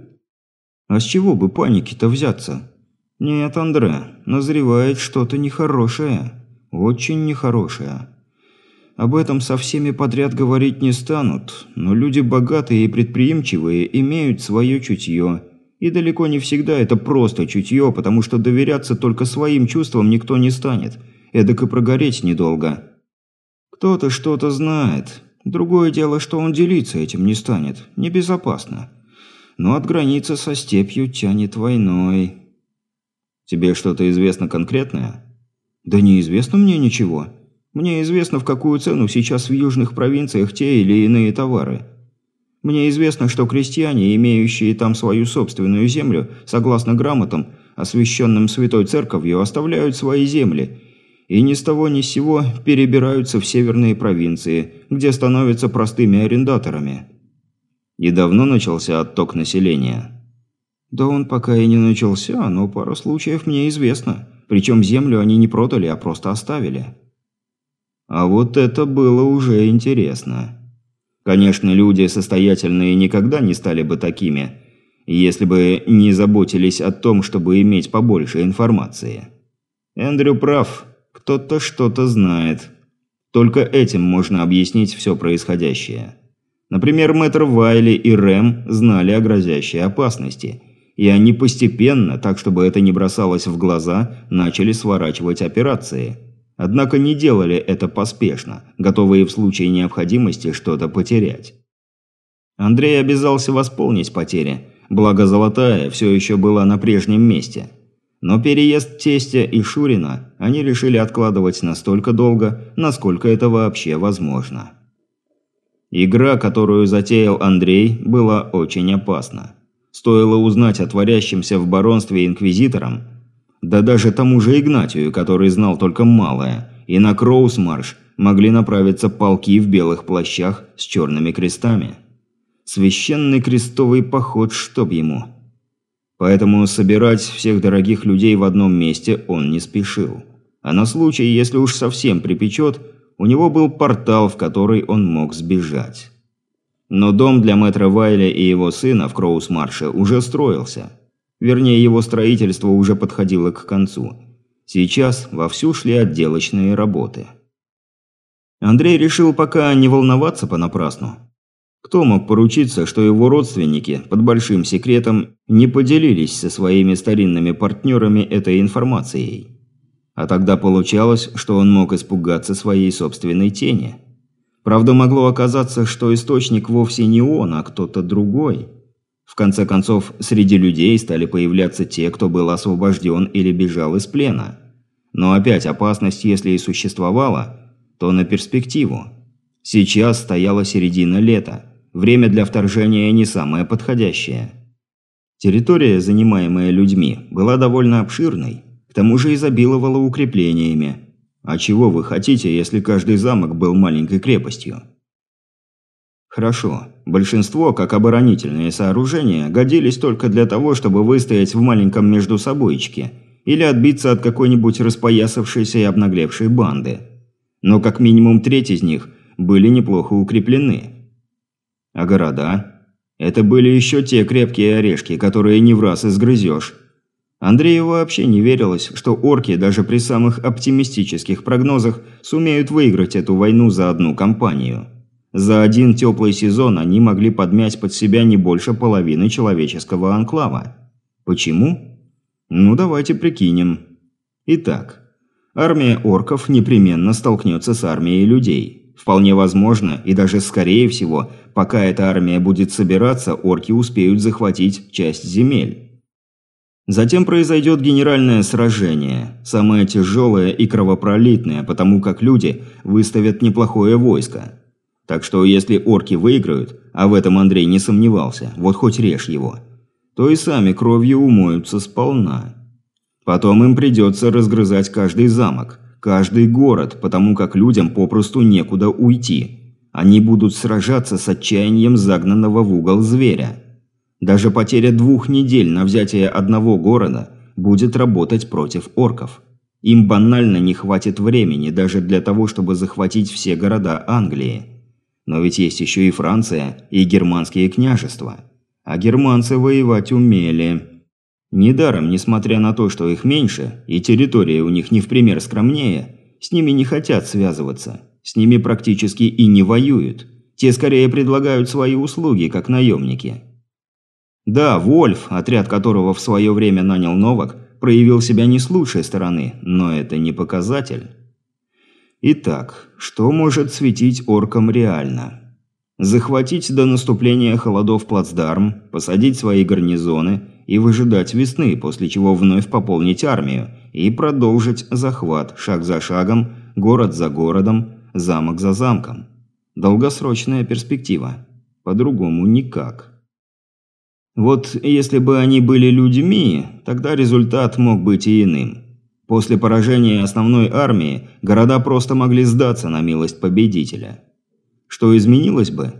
А с чего бы паники-то взяться? Нет, Андре, назревает что-то нехорошее. Очень нехорошее. Об этом со всеми подряд говорить не станут, но люди богатые и предприимчивые имеют свое чутье. И далеко не всегда это просто чутье, потому что доверяться только своим чувствам никто не станет. Эдак и прогореть недолго. Кто-то что-то знает. Другое дело, что он делиться этим не станет. Небезопасно. Но от границы со степью тянет войной. Тебе что-то известно конкретное? Да неизвестно мне ничего. Мне известно, в какую цену сейчас в южных провинциях те или иные товары. Мне известно, что крестьяне, имеющие там свою собственную землю, согласно грамотам, освященным Святой Церковью, оставляют свои земли и ни с того ни с сего перебираются в северные провинции, где становятся простыми арендаторами. И давно начался отток населения. Да он пока и не начался, но пару случаев мне известно. Причем землю они не продали, а просто оставили. А вот это было уже интересно. Конечно, люди состоятельные никогда не стали бы такими, если бы не заботились о том, чтобы иметь побольше информации. Эндрю прав, кто-то что-то знает. Только этим можно объяснить все происходящее. Например, мэтр Вайли и Рэм знали о грозящей опасности, и они постепенно, так чтобы это не бросалось в глаза, начали сворачивать операции – Однако не делали это поспешно, готовые в случае необходимости что-то потерять. Андрей обязался восполнить потери, благо Золотая все еще была на прежнем месте. Но переезд тестя и Шурина они решили откладывать настолько долго, насколько это вообще возможно. Игра, которую затеял Андрей, была очень опасна. Стоило узнать о творящемся в баронстве инквизитором, да даже тому же Игнатию, который знал только малое, и на Кроусмарш могли направиться полки в белых плащах с черными крестами. Священный крестовый поход, чтоб ему. Поэтому собирать всех дорогих людей в одном месте он не спешил. А на случай, если уж совсем припечет, у него был портал, в который он мог сбежать. Но дом для мэтра Вайля и его сына в Кроусмарше уже строился – Вернее, его строительство уже подходило к концу. Сейчас вовсю шли отделочные работы. Андрей решил пока не волноваться понапрасну. Кто мог поручиться, что его родственники под большим секретом не поделились со своими старинными партнерами этой информацией? А тогда получалось, что он мог испугаться своей собственной тени. Правда, могло оказаться, что источник вовсе не он, а кто-то другой – в конце концов, среди людей стали появляться те, кто был освобожден или бежал из плена. Но опять опасность, если и существовала, то на перспективу. Сейчас стояла середина лета. Время для вторжения не самое подходящее. Территория, занимаемая людьми, была довольно обширной, к тому же изобиловала укреплениями. А чего вы хотите, если каждый замок был маленькой крепостью? Хорошо. Большинство, как оборонительные сооружения, годились только для того, чтобы выстоять в маленьком междусобойчике или отбиться от какой-нибудь распоясавшейся и обнаглевшей банды. Но как минимум треть из них были неплохо укреплены. А города? Это были еще те крепкие орешки, которые не в раз изгрызешь. Андрею вообще не верилось, что орки даже при самых оптимистических прогнозах сумеют выиграть эту войну за одну кампанию. За один теплый сезон они могли подмять под себя не больше половины человеческого анклава. Почему? Ну, давайте прикинем. Итак, армия орков непременно столкнется с армией людей. Вполне возможно, и даже скорее всего, пока эта армия будет собираться, орки успеют захватить часть земель. Затем произойдет генеральное сражение, самое тяжелое и кровопролитное, потому как люди выставят неплохое войско. Так что если орки выиграют, а в этом Андрей не сомневался, вот хоть режь его, то и сами кровью умоются сполна. Потом им придется разгрызать каждый замок, каждый город, потому как людям попросту некуда уйти. Они будут сражаться с отчаянием загнанного в угол зверя. Даже потеря двух недель на взятие одного города будет работать против орков. Им банально не хватит времени даже для того, чтобы захватить все города Англии. Но ведь есть еще и Франция, и германские княжества. А германцы воевать умели. Недаром, несмотря на то, что их меньше, и территория у них не в пример скромнее, с ними не хотят связываться. С ними практически и не воюют. Те скорее предлагают свои услуги, как наемники. Да, Вольф, отряд которого в свое время нанял Новак, проявил себя не с лучшей стороны, но это не показатель. Итак, что может светить оркам реально? Захватить до наступления холодов плацдарм, посадить свои гарнизоны и выжидать весны, после чего вновь пополнить армию и продолжить захват шаг за шагом, город за городом, замок за замком. Долгосрочная перспектива. По-другому никак. Вот если бы они были людьми, тогда результат мог быть и иным. После поражения основной армии города просто могли сдаться на милость победителя. Что изменилось бы?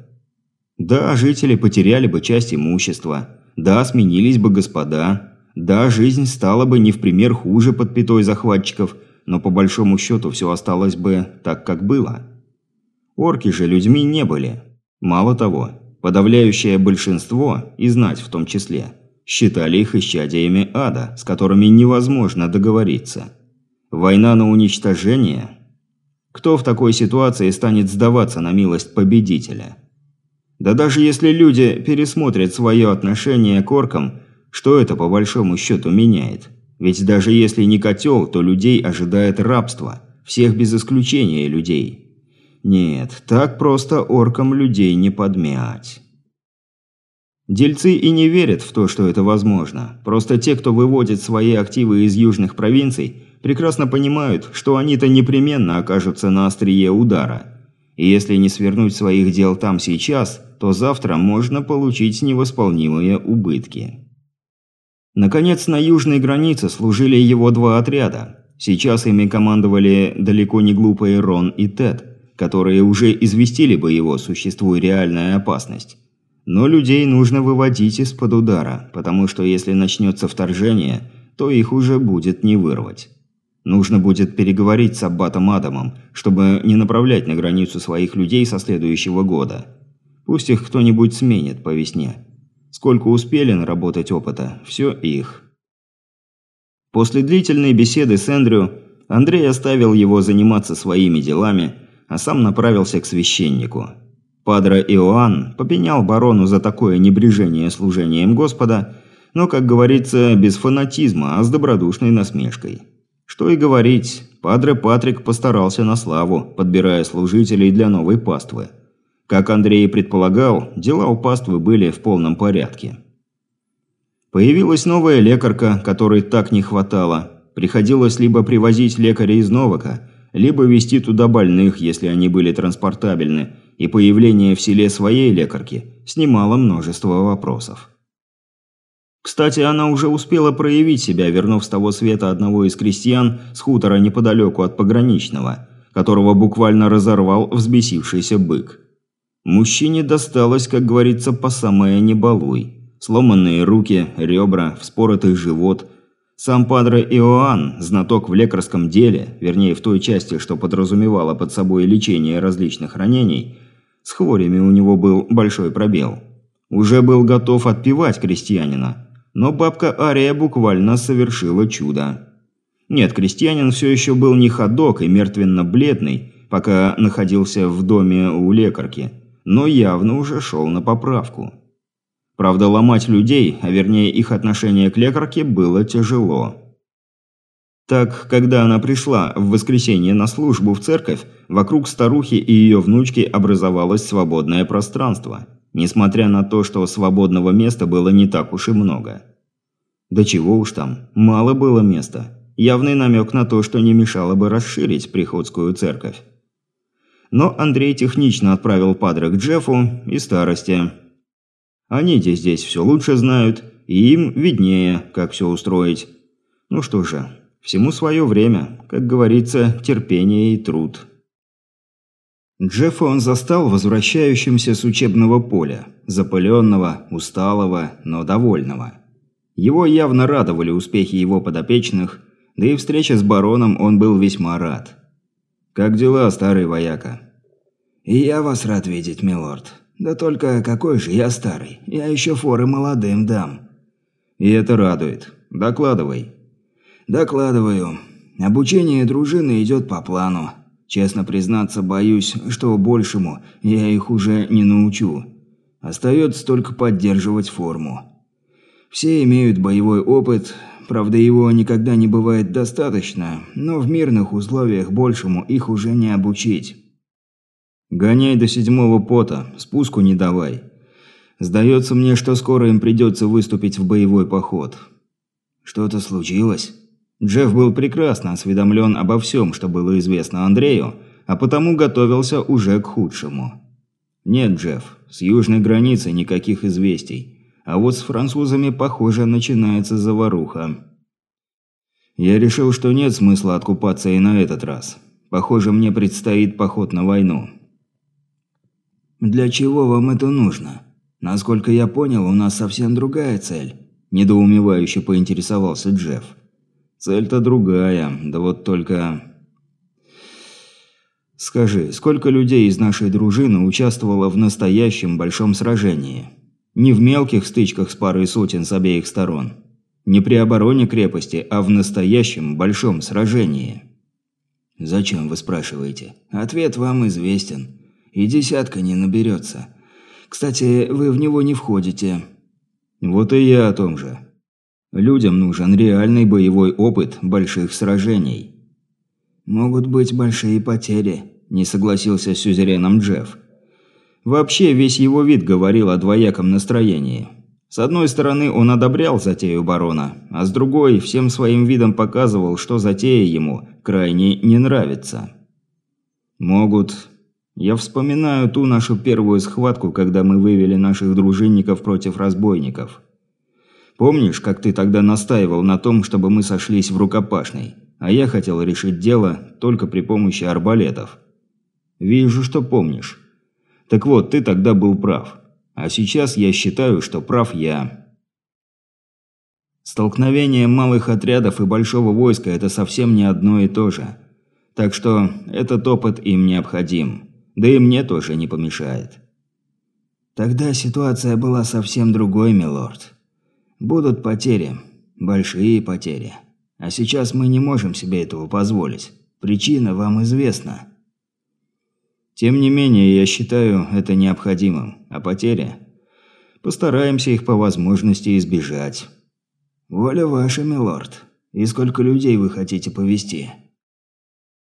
Да, жители потеряли бы часть имущества. Да, сменились бы господа. Да, жизнь стала бы не в пример хуже под пятой захватчиков, но по большому счету все осталось бы так, как было. Орки же людьми не были. Мало того, Подавляющее большинство, и знать в том числе, считали их исчадиями ада, с которыми невозможно договориться. Война на уничтожение? Кто в такой ситуации станет сдаваться на милость победителя? Да даже если люди пересмотрят свое отношение к оркам, что это по большому счету меняет? Ведь даже если не котел, то людей ожидает рабство. Всех без исключения людей. Нет, так просто оркам людей не подмять. Дельцы и не верят в то, что это возможно. Просто те, кто выводит свои активы из южных провинций, прекрасно понимают, что они-то непременно окажутся на острие удара. И если не свернуть своих дел там сейчас, то завтра можно получить невосполнимые убытки. Наконец, на южной границе служили его два отряда. Сейчас ими командовали далеко не глупые Рон и Тед которые уже известили бы его, существует реальная опасность. Но людей нужно выводить из-под удара, потому что если начнется вторжение, то их уже будет не вырвать. Нужно будет переговорить с Аббатом Адамом, чтобы не направлять на границу своих людей со следующего года. Пусть их кто-нибудь сменит по весне. Сколько успели наработать опыта, все их. После длительной беседы с Эндрю, Андрей оставил его заниматься своими делами – а сам направился к священнику. Падре Иоанн попенял барону за такое небрежение служением Господа, но, как говорится, без фанатизма, а с добродушной насмешкой. Что и говорить, Падре Патрик постарался на славу, подбирая служителей для новой паствы. Как Андрей предполагал, дела у паствы были в полном порядке. Появилась новая лекарка, которой так не хватало. Приходилось либо привозить лекаря из Новака, либо везти туда больных, если они были транспортабельны, и появление в селе своей лекарки снимало множество вопросов. Кстати, она уже успела проявить себя, вернув с того света одного из крестьян с хутора неподалеку от пограничного, которого буквально разорвал взбесившийся бык. Мужчине досталось, как говорится, по самое не балуй. Сломанные руки, ребра, вспоротый живот – сам Падре Иоанн, знаток в лекарском деле, вернее в той части, что подразумевало под собой лечение различных ранений, с хворями у него был большой пробел. Уже был готов отпевать крестьянина, но бабка Ария буквально совершила чудо. Нет, крестьянин все еще был не ходок и мертвенно-бледный, пока находился в доме у лекарки, но явно уже шел на поправку. Правда, ломать людей, а вернее их отношение к лекарке, было тяжело. Так, когда она пришла в воскресенье на службу в церковь, вокруг старухи и ее внучки образовалось свободное пространство, несмотря на то, что свободного места было не так уж и много. Да чего уж там, мало было места. Явный намек на то, что не мешало бы расширить приходскую церковь. Но Андрей технично отправил Падре к Джеффу и старости. Они-то здесь все лучше знают, и им виднее, как все устроить. Ну что же, всему свое время, как говорится, терпение и труд. Джеффа он застал возвращающимся с учебного поля, запыленного, усталого, но довольного. Его явно радовали успехи его подопечных, да и встреча с бароном он был весьма рад. «Как дела, старый вояка?» «И я вас рад видеть, милорд. Да только какой же я старый, я еще форы молодым дам». «И это радует. Докладывай». «Докладываю. Обучение дружины идет по плану. Честно признаться, боюсь, что большему я их уже не научу. Остается только поддерживать форму. Все имеют боевой опыт, правда его никогда не бывает достаточно, но в мирных условиях большему их уже не обучить. Гоняй до седьмого пота, спуску не давай. Сдается мне, что скоро им придется выступить в боевой поход. Что-то случилось? Джефф был прекрасно осведомлен обо всем, что было известно Андрею, а потому готовился уже к худшему. Нет, Джефф, с южной границы никаких известий, а вот с французами, похоже, начинается заваруха. Я решил, что нет смысла откупаться и на этот раз. Похоже, мне предстоит поход на войну. «Для чего вам это нужно? Насколько я понял, у нас совсем другая цель», – недоумевающе поинтересовался Джефф. Цель-то другая, да вот только... Скажи, сколько людей из нашей дружины участвовало в настоящем большом сражении? Не в мелких стычках с парой сотен с обеих сторон. Не при обороне крепости, а в настоящем большом сражении. Зачем вы спрашиваете? Ответ вам известен. И десятка не наберется. Кстати, вы в него не входите. Вот и я о том же. Людям нужен реальный боевой опыт больших сражений. Могут быть большие потери, не согласился с сюзереном Джефф. Вообще весь его вид говорил о двояком настроении. С одной стороны, он одобрял затею барона, а с другой всем своим видом показывал, что затея ему крайне не нравится. Могут. Я вспоминаю ту нашу первую схватку, когда мы вывели наших дружинников против разбойников. Помнишь, как ты тогда настаивал на том, чтобы мы сошлись в рукопашной, а я хотел решить дело только при помощи арбалетов? Вижу, что помнишь. Так вот, ты тогда был прав. А сейчас я считаю, что прав я. Столкновение малых отрядов и большого войска – это совсем не одно и то же. Так что этот опыт им необходим. Да и мне тоже не помешает. Тогда ситуация была совсем другой, милорд. Будут потери. Большие потери. А сейчас мы не можем себе этого позволить. Причина вам известна. Тем не менее, я считаю это необходимым. А потери? Постараемся их по возможности избежать. Воля ваша, милорд. И сколько людей вы хотите повести?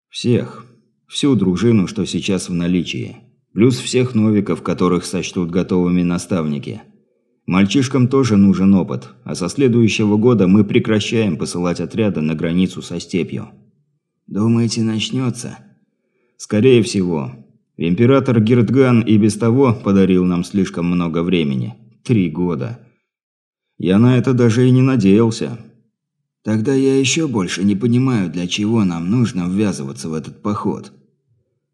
Всех. Всю дружину, что сейчас в наличии. Плюс всех новиков, которых сочтут готовыми наставники. Мальчишкам тоже нужен опыт, а со следующего года мы прекращаем посылать отряды на границу со степью. Думаете, начнется? Скорее всего. Император Гирдган и без того подарил нам слишком много времени. Три года. Я на это даже и не надеялся. Тогда я еще больше не понимаю, для чего нам нужно ввязываться в этот поход.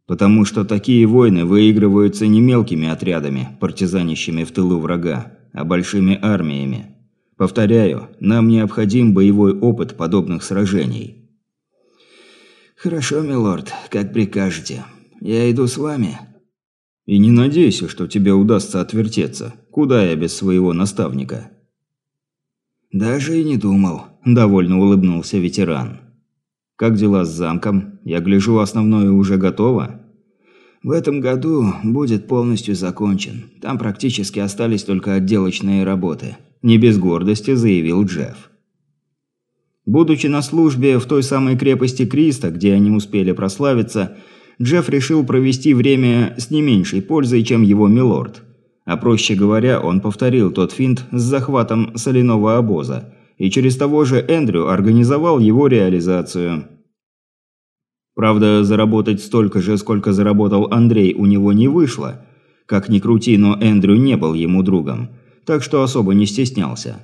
Потому что такие войны выигрываются не мелкими отрядами, партизанищами в тылу врага, а большими армиями. Повторяю, нам необходим боевой опыт подобных сражений. Хорошо, милорд, как прикажете. Я иду с вами. И не надейся, что тебе удастся отвертеться. Куда я без своего наставника? Даже и не думал, довольно улыбнулся ветеран. Как дела с замком? Я гляжу, основное уже готово. В этом году будет полностью закончен. Там практически остались только отделочные работы. Не без гордости заявил Джефф. Будучи на службе в той самой крепости Криста, где они успели прославиться, Джефф решил провести время с не меньшей пользой, чем его милорд. А проще говоря, он повторил тот финт с захватом соляного обоза, и через того же Эндрю организовал его реализацию. Правда, заработать столько же, сколько заработал Андрей, у него не вышло. Как ни крути, но Эндрю не был ему другом, так что особо не стеснялся.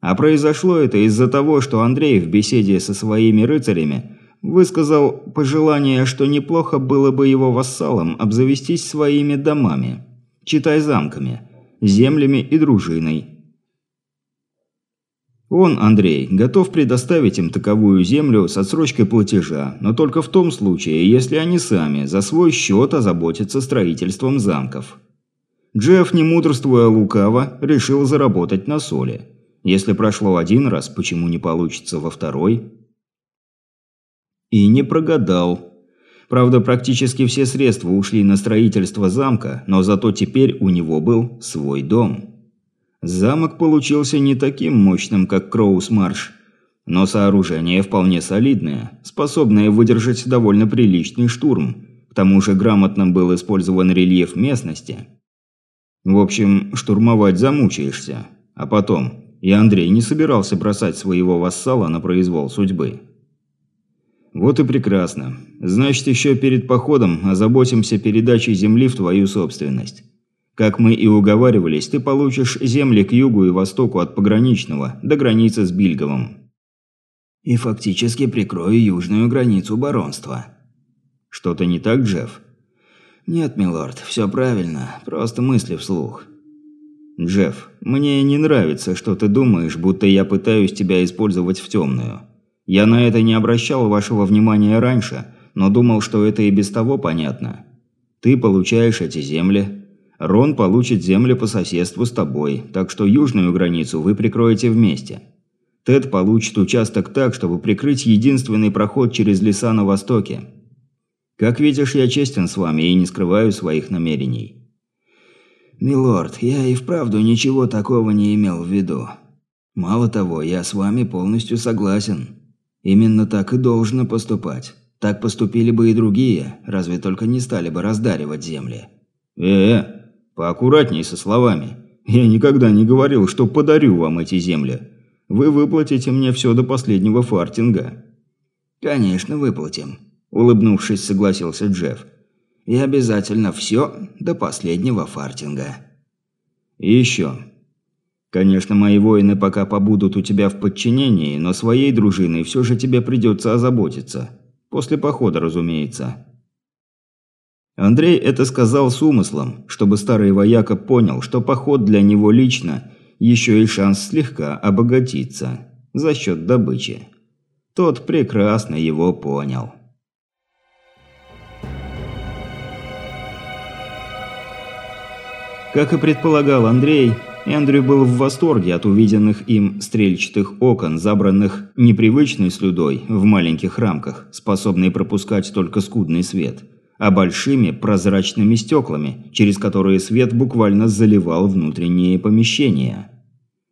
А произошло это из-за того, что Андрей в беседе со своими рыцарями высказал пожелание, что неплохо было бы его вассалам обзавестись своими домами, читай замками, землями и дружиной. Он, Андрей, готов предоставить им таковую землю с отсрочкой платежа, но только в том случае, если они сами за свой счет озаботятся строительством замков. Джефф, не мудрствуя лукаво, решил заработать на соли. Если прошло один раз, почему не получится во второй? И не прогадал. Правда, практически все средства ушли на строительство замка, но зато теперь у него был свой дом. Замок получился не таким мощным, как Кроус-Марш, но сооружение вполне солидное, способное выдержать довольно приличный штурм. К тому же грамотно был использован рельеф местности. В общем, штурмовать замучаешься. А потом, и Андрей не собирался бросать своего вассала на произвол судьбы. «Вот и прекрасно. Значит, еще перед походом озаботимся передачей земли в твою собственность. Как мы и уговаривались, ты получишь земли к югу и востоку от пограничного, до границы с Бильговым». «И фактически прикрою южную границу баронства». «Что-то не так, Джефф?» «Нет, милорд, все правильно, просто мысли вслух». «Джефф, мне не нравится, что ты думаешь, будто я пытаюсь тебя использовать в темную. Я на это не обращал вашего внимания раньше, но думал, что это и без того понятно. Ты получаешь эти земли. Рон получит земли по соседству с тобой, так что южную границу вы прикроете вместе. Тед получит участок так, чтобы прикрыть единственный проход через леса на востоке. Как видишь, я честен с вами и не скрываю своих намерений. «Милорд, я и вправду ничего такого не имел в виду. Мало того, я с вами полностью согласен. Именно так и должно поступать. Так поступили бы и другие, разве только не стали бы раздаривать земли. Э, -э поаккуратней со словами. Я никогда не говорил, что подарю вам эти земли. Вы выплатите мне все до последнего фартинга. Конечно, выплатим, улыбнувшись, согласился Джефф. И обязательно все до последнего фартинга. И еще. Конечно, мои воины пока побудут у тебя в подчинении, но своей дружиной все же тебе придется озаботиться. После похода, разумеется. Андрей это сказал с умыслом, чтобы старый вояка понял, что поход для него лично еще и шанс слегка обогатиться за счет добычи. Тот прекрасно его понял. Как и предполагал Андрей, Эндрю был в восторге от увиденных им стрельчатых окон, забранных непривычной слюдой в маленьких рамках, способной пропускать только скудный свет, а большими прозрачными стеклами, через которые свет буквально заливал внутренние помещения.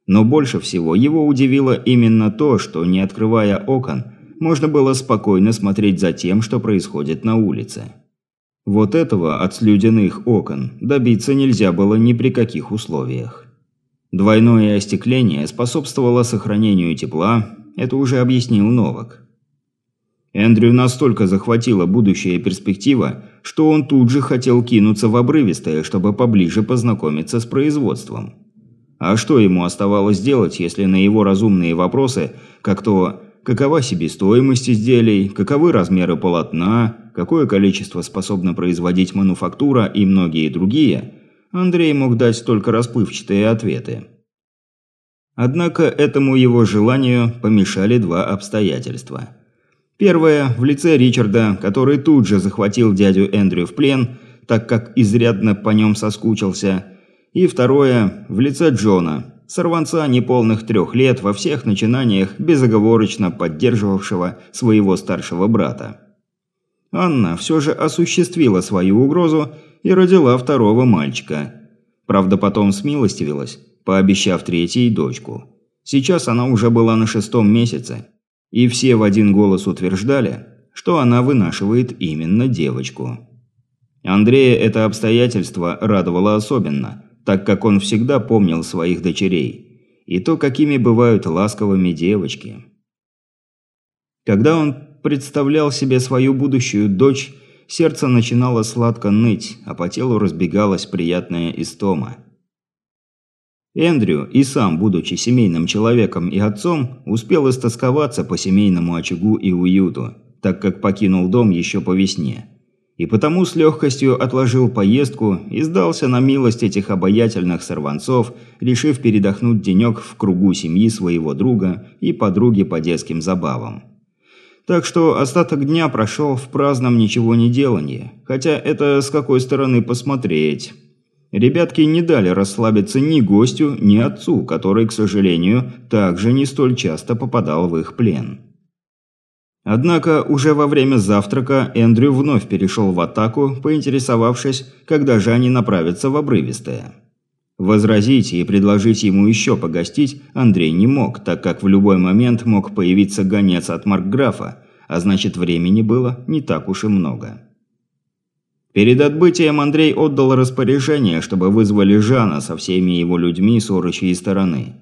Но больше всего его удивило именно то, что, не открывая окон, можно было спокойно смотреть за тем, что происходит на улице. Вот этого от слюдяных окон добиться нельзя было ни при каких условиях. Двойное остекление способствовало сохранению тепла, это уже объяснил Новак. Эндрю настолько захватила будущая перспектива, что он тут же хотел кинуться в обрывистое, чтобы поближе познакомиться с производством. А что ему оставалось делать, если на его разумные вопросы, как то какова себестоимость изделий, каковы размеры полотна, какое количество способна производить мануфактура и многие другие, Андрей мог дать только расплывчатые ответы. Однако этому его желанию помешали два обстоятельства. Первое – в лице Ричарда, который тут же захватил дядю Эндрю в плен, так как изрядно по нем соскучился. И второе – в лице Джона, сорванца неполных трех лет во всех начинаниях безоговорочно поддерживавшего своего старшего брата. Анна все же осуществила свою угрозу и родила второго мальчика. Правда, потом смилостивилась, пообещав третьей дочку. Сейчас она уже была на шестом месяце, и все в один голос утверждали, что она вынашивает именно девочку. Андрея это обстоятельство радовало особенно, так как он всегда помнил своих дочерей. и то, какими бывают ласковыми девочки. Когда он представлял себе свою будущую дочь, сердце начинало сладко ныть, а по телу разбегалась приятная истома. Эндрю, и сам, будучи семейным человеком и отцом, успел истосковаться по семейному очагу и уюту, так как покинул дом еще по весне. И потому с легкостью отложил поездку и сдался на милость этих обаятельных сорванцов, решив передохнуть денек в кругу семьи своего друга и подруги по детским забавам. Так что остаток дня прошел в праздном ничего не делании, хотя это с какой стороны посмотреть. Ребятки не дали расслабиться ни гостю, ни отцу, который, к сожалению, также не столь часто попадал в их плен. Однако уже во время завтрака Эндрю вновь перешел в атаку, поинтересовавшись, когда же они направятся в обрывистое. Возразить и предложить ему еще погостить Андрей не мог, так как в любой момент мог появиться гонец от Маркграфа, а значит времени было не так уж и много. Перед отбытием Андрей отдал распоряжение, чтобы вызвали Жана со всеми его людьми с орочьей стороны.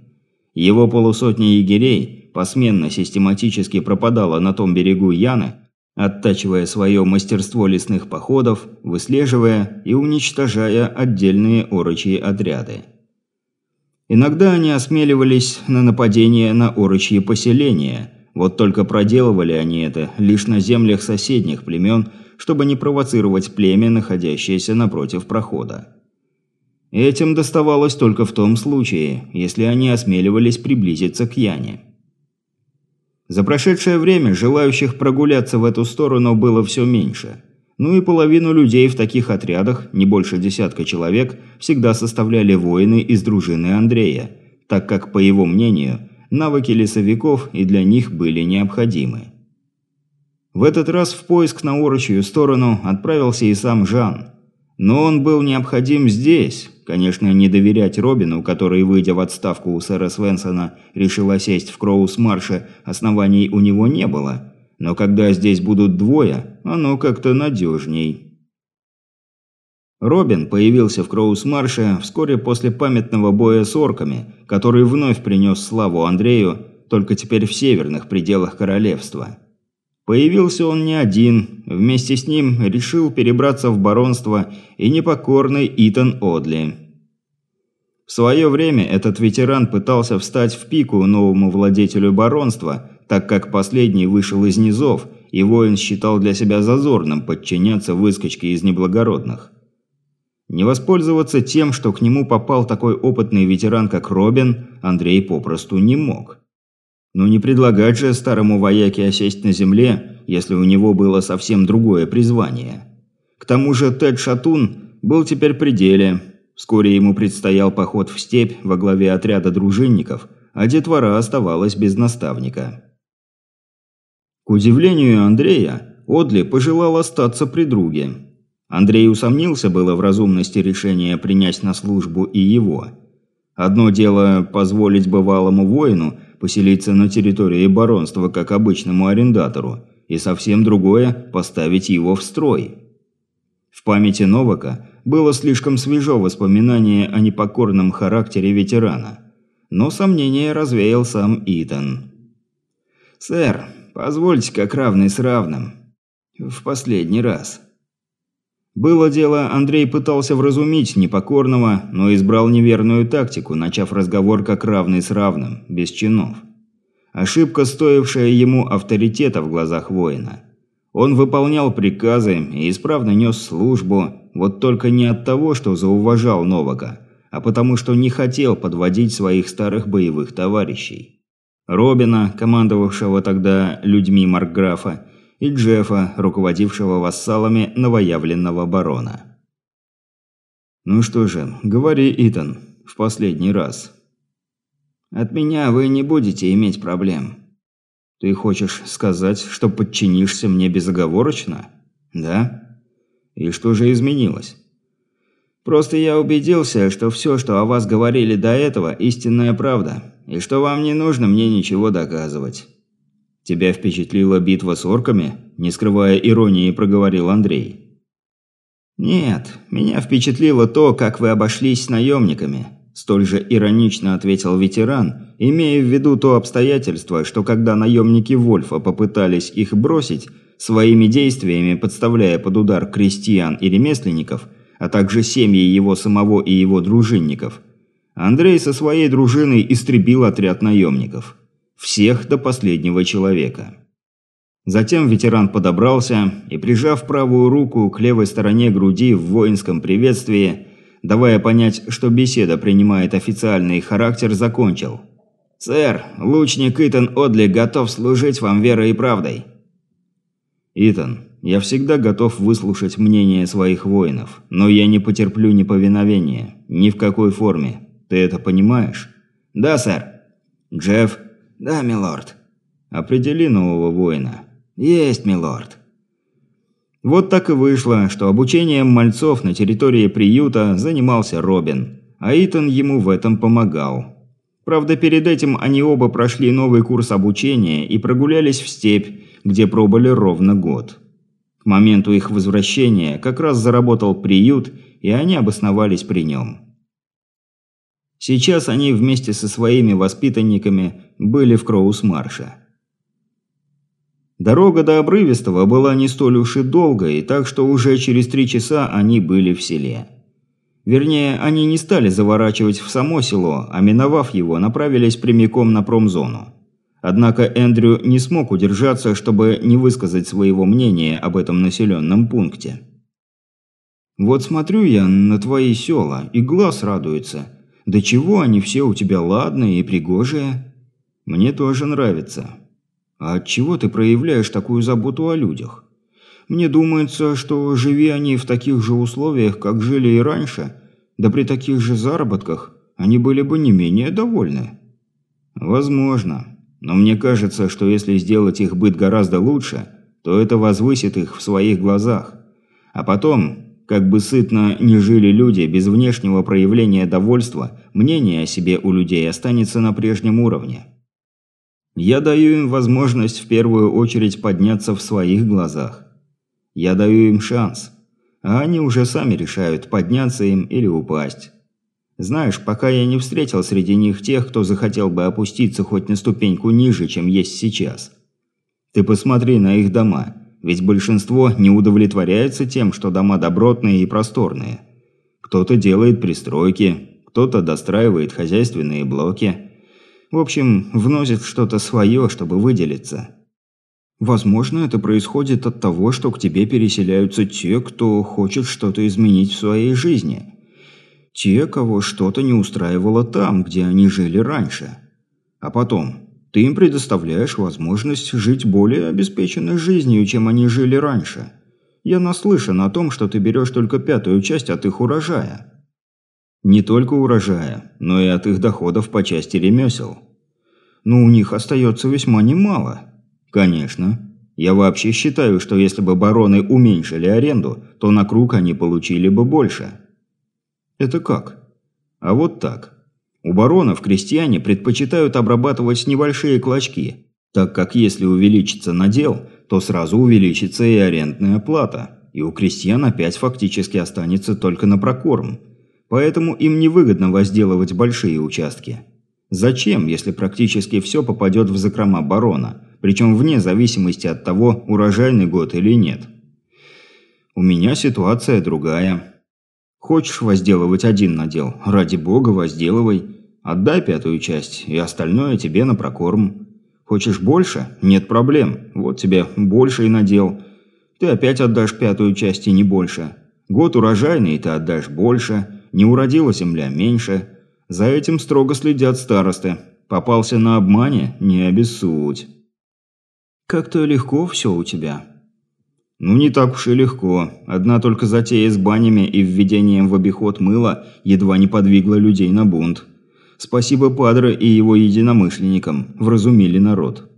Его полусотня егерей посменно систематически пропадала на том берегу Яны, оттачивая свое мастерство лесных походов, выслеживая и уничтожая отдельные орочьи отряды. Иногда они осмеливались на нападение на орочьи поселения, вот только проделывали они это лишь на землях соседних племен, чтобы не провоцировать племя, находящееся напротив прохода. Этим доставалось только в том случае, если они осмеливались приблизиться к Яне. За прошедшее время желающих прогуляться в эту сторону было все меньше. Ну и половину людей в таких отрядах, не больше десятка человек, всегда составляли воины из дружины Андрея, так как, по его мнению, навыки лесовиков и для них были необходимы. В этот раз в поиск на орочью сторону отправился и сам Жан. Но он был необходим здесь, Конечно, не доверять Робину, который, выйдя в отставку у сэра Свенсона, решил осесть в Кроус-Марше, оснований у него не было. Но когда здесь будут двое, оно как-то надежней. Робин появился в Кроус-Марше вскоре после памятного боя с орками, который вновь принес славу Андрею, только теперь в северных пределах королевства. Появился он не один, вместе с ним решил перебраться в баронство и непокорный Итан Одли. В свое время этот ветеран пытался встать в пику новому владетелю баронства, так как последний вышел из низов, и воин считал для себя зазорным подчиняться выскочке из неблагородных. Не воспользоваться тем, что к нему попал такой опытный ветеран, как Робин, Андрей попросту не мог. Но не предлагать же старому вояке осесть на земле, если у него было совсем другое призвание. К тому же Тед Шатун был теперь при деле. Вскоре ему предстоял поход в степь во главе отряда дружинников, а детвора оставалась без наставника. К удивлению Андрея, Одли пожелал остаться при друге. Андрей усомнился было в разумности решения принять на службу и его. Одно дело позволить бывалому воину поселиться на территории баронства как обычному арендатору, и совсем другое – поставить его в строй. В памяти Новака было слишком свежо воспоминание о непокорном характере ветерана, но сомнение развеял сам Итан. «Сэр, позвольте как равный с равным. В последний раз». Было дело, Андрей пытался вразумить непокорного, но избрал неверную тактику, начав разговор как равный с равным, без чинов. Ошибка, стоившая ему авторитета в глазах воина. Он выполнял приказы и исправно нес службу, вот только не от того, что зауважал Новака, а потому что не хотел подводить своих старых боевых товарищей. Робина, командовавшего тогда людьми Маркграфа, и Джеффа, руководившего вассалами новоявленного барона. «Ну что же, говори, Итан, в последний раз». «От меня вы не будете иметь проблем». «Ты хочешь сказать, что подчинишься мне безоговорочно?» «Да». «И что же изменилось?» «Просто я убедился, что все, что о вас говорили до этого, истинная правда, и что вам не нужно мне ничего доказывать». «Тебя впечатлила битва с орками?» – не скрывая иронии, проговорил Андрей. «Нет, меня впечатлило то, как вы обошлись с наемниками. Столь же иронично ответил ветеран, имея в виду то обстоятельство, что когда наемники Вольфа попытались их бросить, своими действиями подставляя под удар крестьян и ремесленников, а также семьи его самого и его дружинников, Андрей со своей дружиной истребил отряд наемников. Всех до последнего человека. Затем ветеран подобрался и, прижав правую руку к левой стороне груди в воинском приветствии, давая понять, что беседа принимает официальный характер, закончил. «Сэр, лучник Итан Одли готов служить вам верой и правдой». «Итан, я всегда готов выслушать мнение своих воинов, но я не потерплю неповиновения, ни в какой форме. Ты это понимаешь?» «Да, сэр». «Джефф?» «Да, милорд». «Определи нового воина». «Есть, милорд». Вот так и вышло, что обучением мальцов на территории приюта занимался Робин, а Итан ему в этом помогал. Правда, перед этим они оба прошли новый курс обучения и прогулялись в степь, где пробыли ровно год. К моменту их возвращения как раз заработал приют, и они обосновались при нем. Сейчас они вместе со своими воспитанниками были в Кроус-Марше. Дорога до Обрывистого была не столь уж и долгой, так что уже через три часа они были в селе. Вернее, они не стали заворачивать в само село, а миновав его, направились прямиком на промзону. Однако Эндрю не смог удержаться, чтобы не высказать своего мнения об этом населенном пункте. «Вот смотрю я на твои села, и глаз радуется. Да чего они все у тебя ладные и пригожие? Мне тоже нравится. А от чего ты проявляешь такую заботу о людях? Мне думается, что живи они в таких же условиях, как жили и раньше, да при таких же заработках, они были бы не менее довольны. Возможно. Но мне кажется, что если сделать их быт гораздо лучше, то это возвысит их в своих глазах. А потом, как бы сытно не жили люди, без внешнего проявления довольства, мнение о себе у людей останется на прежнем уровне. Я даю им возможность в первую очередь подняться в своих глазах. Я даю им шанс. А они уже сами решают, подняться им или упасть. Знаешь, пока я не встретил среди них тех, кто захотел бы опуститься хоть на ступеньку ниже, чем есть сейчас. Ты посмотри на их дома, ведь большинство не удовлетворяется тем, что дома добротные и просторные. Кто-то делает пристройки, кто-то достраивает хозяйственные блоки – в общем, вносит что-то свое, чтобы выделиться. Возможно, это происходит от того, что к тебе переселяются те, кто хочет что-то изменить в своей жизни. Те, кого что-то не устраивало там, где они жили раньше. А потом, ты им предоставляешь возможность жить более обеспеченной жизнью, чем они жили раньше. Я наслышан о том, что ты берешь только пятую часть от их урожая. Не только урожая, но и от их доходов по части ремесел. Но у них остается весьма немало. Конечно. Я вообще считаю, что если бы бароны уменьшили аренду, то на круг они получили бы больше. Это как? А вот так. У баронов крестьяне предпочитают обрабатывать небольшие клочки, так как если увеличится надел, то сразу увеличится и арендная плата, и у крестьян опять фактически останется только на прокорм – Поэтому им невыгодно возделывать большие участки. Зачем, если практически все попадет в закрома барона, причем вне зависимости от того, урожайный год или нет? У меня ситуация другая. Хочешь возделывать один надел? Ради бога, возделывай. Отдай пятую часть, и остальное тебе на прокорм. Хочешь больше? Нет проблем. Вот тебе больше и надел. Ты опять отдашь пятую часть и не больше. Год урожайный, ты отдашь больше. Не уродила земля меньше. За этим строго следят старосты. Попался на обмане – не обессудь. Как-то легко все у тебя. Ну, не так уж и легко. Одна только затея с банями и введением в обиход мыла едва не подвигла людей на бунт. Спасибо Падре и его единомышленникам, вразумили народ.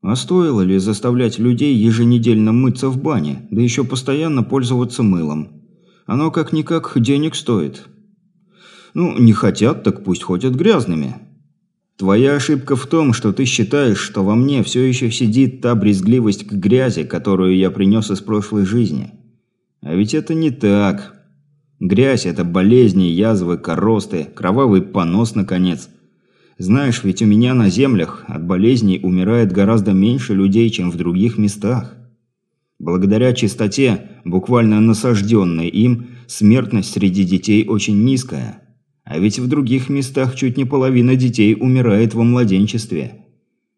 А стоило ли заставлять людей еженедельно мыться в бане, да еще постоянно пользоваться мылом? Оно как-никак денег стоит. Ну, не хотят, так пусть ходят грязными. Твоя ошибка в том, что ты считаешь, что во мне все еще сидит та брезгливость к грязи, которую я принес из прошлой жизни. А ведь это не так. Грязь – это болезни, язвы, коросты, кровавый понос, наконец. Знаешь, ведь у меня на землях от болезней умирает гораздо меньше людей, чем в других местах. Благодаря чистоте, буквально насажденной им, смертность среди детей очень низкая. А ведь в других местах чуть не половина детей умирает во младенчестве.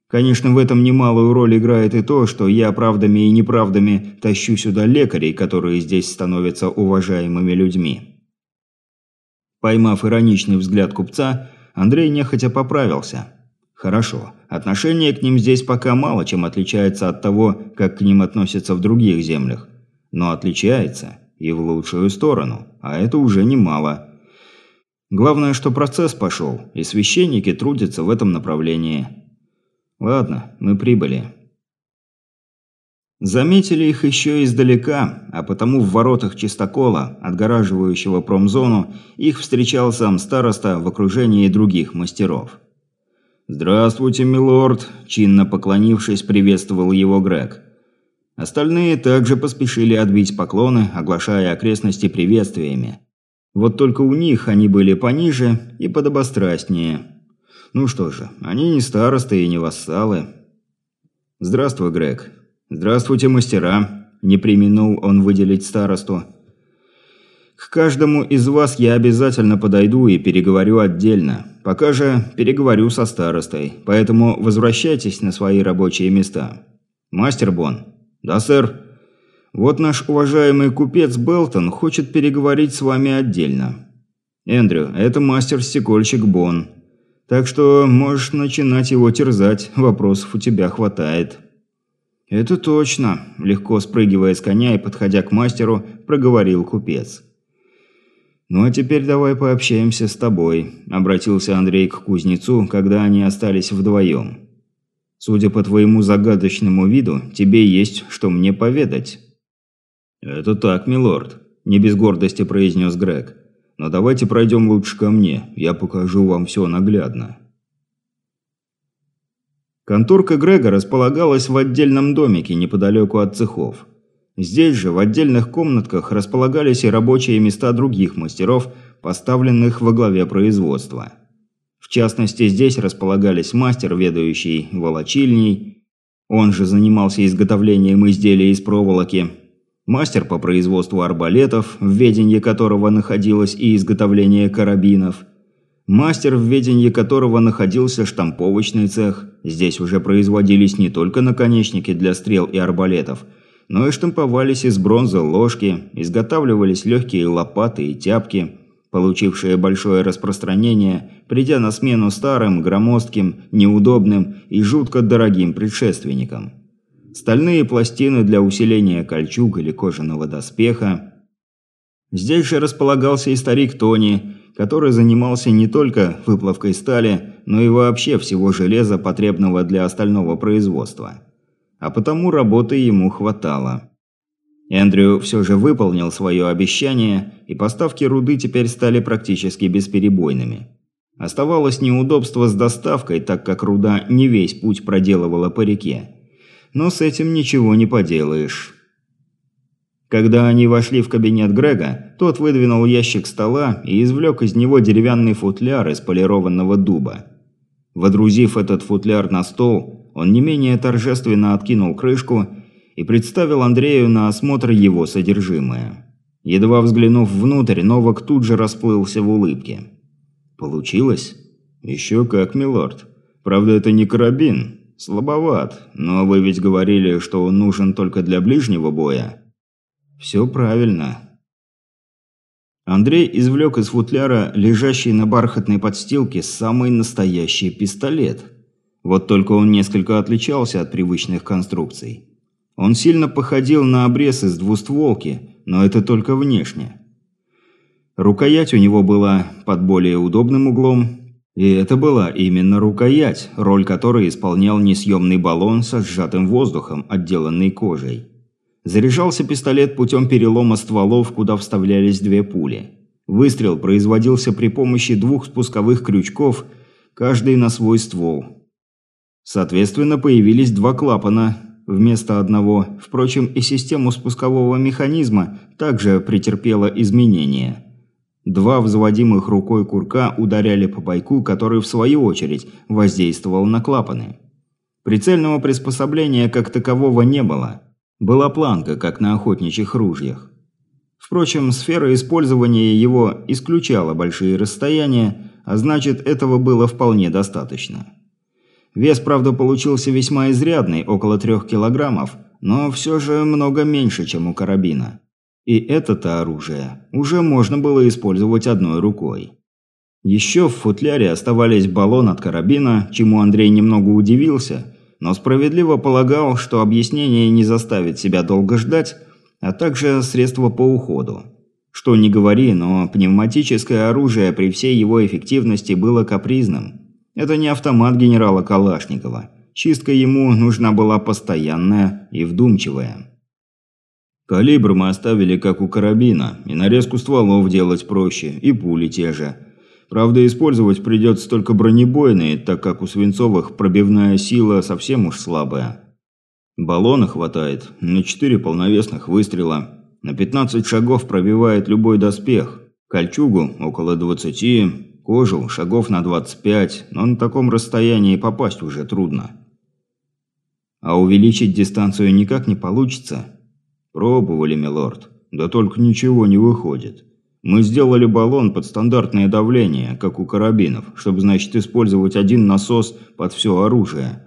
Конечно, в этом немалую роль играет и то, что я правдами и неправдами тащу сюда лекарей, которые здесь становятся уважаемыми людьми. Поймав ироничный взгляд купца, Андрей нехотя поправился. Хорошо, отношение к ним здесь пока мало чем отличается от того, как к ним относятся в других землях. Но отличается и в лучшую сторону, а это уже немало. Главное, что процесс пошел, и священники трудятся в этом направлении. Ладно, мы прибыли. Заметили их еще издалека, а потому в воротах чистокола, отгораживающего промзону, их встречал сам староста в окружении других мастеров. «Здравствуйте, милорд!» – чинно поклонившись, приветствовал его Грег. Остальные также поспешили отбить поклоны, оглашая окрестности приветствиями. Вот только у них они были пониже и подобострастнее. Ну что же, они не старосты и не вассалы. «Здравствуй, Грег». «Здравствуйте, мастера», – не применул он выделить старосту. «К каждому из вас я обязательно подойду и переговорю отдельно. Пока же переговорю со старостой, поэтому возвращайтесь на свои рабочие места. Мастер Бон». «Да, сэр». «Вот наш уважаемый купец Белтон хочет переговорить с вами отдельно». «Эндрю, это мастер-стекольщик Бон. Так что можешь начинать его терзать, вопросов у тебя хватает». «Это точно», – легко спрыгивая с коня и подходя к мастеру, проговорил купец. «Ну а теперь давай пообщаемся с тобой», – обратился Андрей к кузнецу, когда они остались вдвоем. «Судя по твоему загадочному виду, тебе есть что мне поведать». «Это так, милорд», – не без гордости произнес Грег. Но давайте пройдем лучше ко мне, я покажу вам все наглядно. Конторка Грега располагалась в отдельном домике неподалеку от цехов. Здесь же, в отдельных комнатках, располагались и рабочие места других мастеров, поставленных во главе производства. В частности, здесь располагались мастер, ведающий волочильней, он же занимался изготовлением изделий из проволоки, мастер по производству арбалетов, в ведении которого находилось и изготовление карабинов, мастер, в ведении которого находился штамповочный цех. Здесь уже производились не только наконечники для стрел и арбалетов, но и штамповались из бронзы ложки, изготавливались легкие лопаты и тяпки, получившие большое распространение, придя на смену старым, громоздким, неудобным и жутко дорогим предшественникам стальные пластины для усиления кольчуг или кожаного доспеха. Здесь же располагался и старик Тони, который занимался не только выплавкой стали, но и вообще всего железа, потребного для остального производства. А потому работы ему хватало. Эндрю все же выполнил свое обещание, и поставки руды теперь стали практически бесперебойными. Оставалось неудобство с доставкой, так как руда не весь путь проделывала по реке но с этим ничего не поделаешь. Когда они вошли в кабинет Грега, тот выдвинул ящик стола и извлек из него деревянный футляр из полированного дуба. Водрузив этот футляр на стол, он не менее торжественно откинул крышку и представил Андрею на осмотр его содержимое. Едва взглянув внутрь, Новак тут же расплылся в улыбке. «Получилось?» «Еще как, милорд. Правда, это не карабин, «Слабоват, но вы ведь говорили, что он нужен только для ближнего боя». «Все правильно». Андрей извлек из футляра лежащий на бархатной подстилке самый настоящий пистолет. Вот только он несколько отличался от привычных конструкций. Он сильно походил на обрез из двустволки, но это только внешне. Рукоять у него была под более удобным углом, и это была именно рукоять, роль которой исполнял несъемный баллон со сжатым воздухом, отделанный кожей. Заряжался пистолет путем перелома стволов, куда вставлялись две пули. Выстрел производился при помощи двух спусковых крючков, каждый на свой ствол. Соответственно, появились два клапана вместо одного. Впрочем, и систему спускового механизма также претерпела изменения – Два взводимых рукой курка ударяли по бойку, который в свою очередь воздействовал на клапаны. Прицельного приспособления как такового не было. Была планка, как на охотничьих ружьях. Впрочем, сфера использования его исключала большие расстояния, а значит, этого было вполне достаточно. Вес, правда, получился весьма изрядный, около трех килограммов, но все же много меньше, чем у карабина. И это-то оружие уже можно было использовать одной рукой. Еще в футляре оставались баллон от карабина, чему Андрей немного удивился, но справедливо полагал, что объяснение не заставит себя долго ждать, а также средства по уходу. Что ни говори, но пневматическое оружие при всей его эффективности было капризным. Это не автомат генерала Калашникова. Чистка ему нужна была постоянная и вдумчивая. Калибр мы оставили как у карабина, и нарезку стволов делать проще, и пули те же. Правда, использовать придется только бронебойные, так как у свинцовых пробивная сила совсем уж слабая. Баллона хватает на 4 полновесных выстрела. На 15 шагов пробивает любой доспех. Кольчугу около 20, кожу шагов на 25, но на таком расстоянии попасть уже трудно. А увеличить дистанцию никак не получится. Пробовали, милорд. Да только ничего не выходит. Мы сделали баллон под стандартное давление, как у карабинов, чтобы, значит, использовать один насос под все оружие.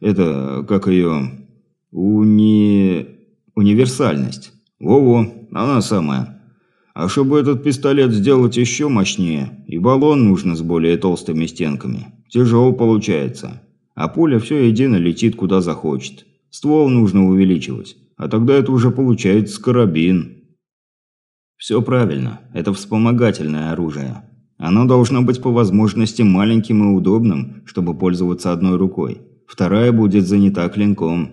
Это, как ее... Уни... Универсальность. Во-во, она самая. А чтобы этот пистолет сделать еще мощнее, и баллон нужно с более толстыми стенками. Тяжело получается. А пуля все едино летит куда захочет. Ствол нужно увеличивать. А тогда это уже получается карабин. Все правильно. Это вспомогательное оружие. Оно должно быть по возможности маленьким и удобным, чтобы пользоваться одной рукой. Вторая будет занята клинком.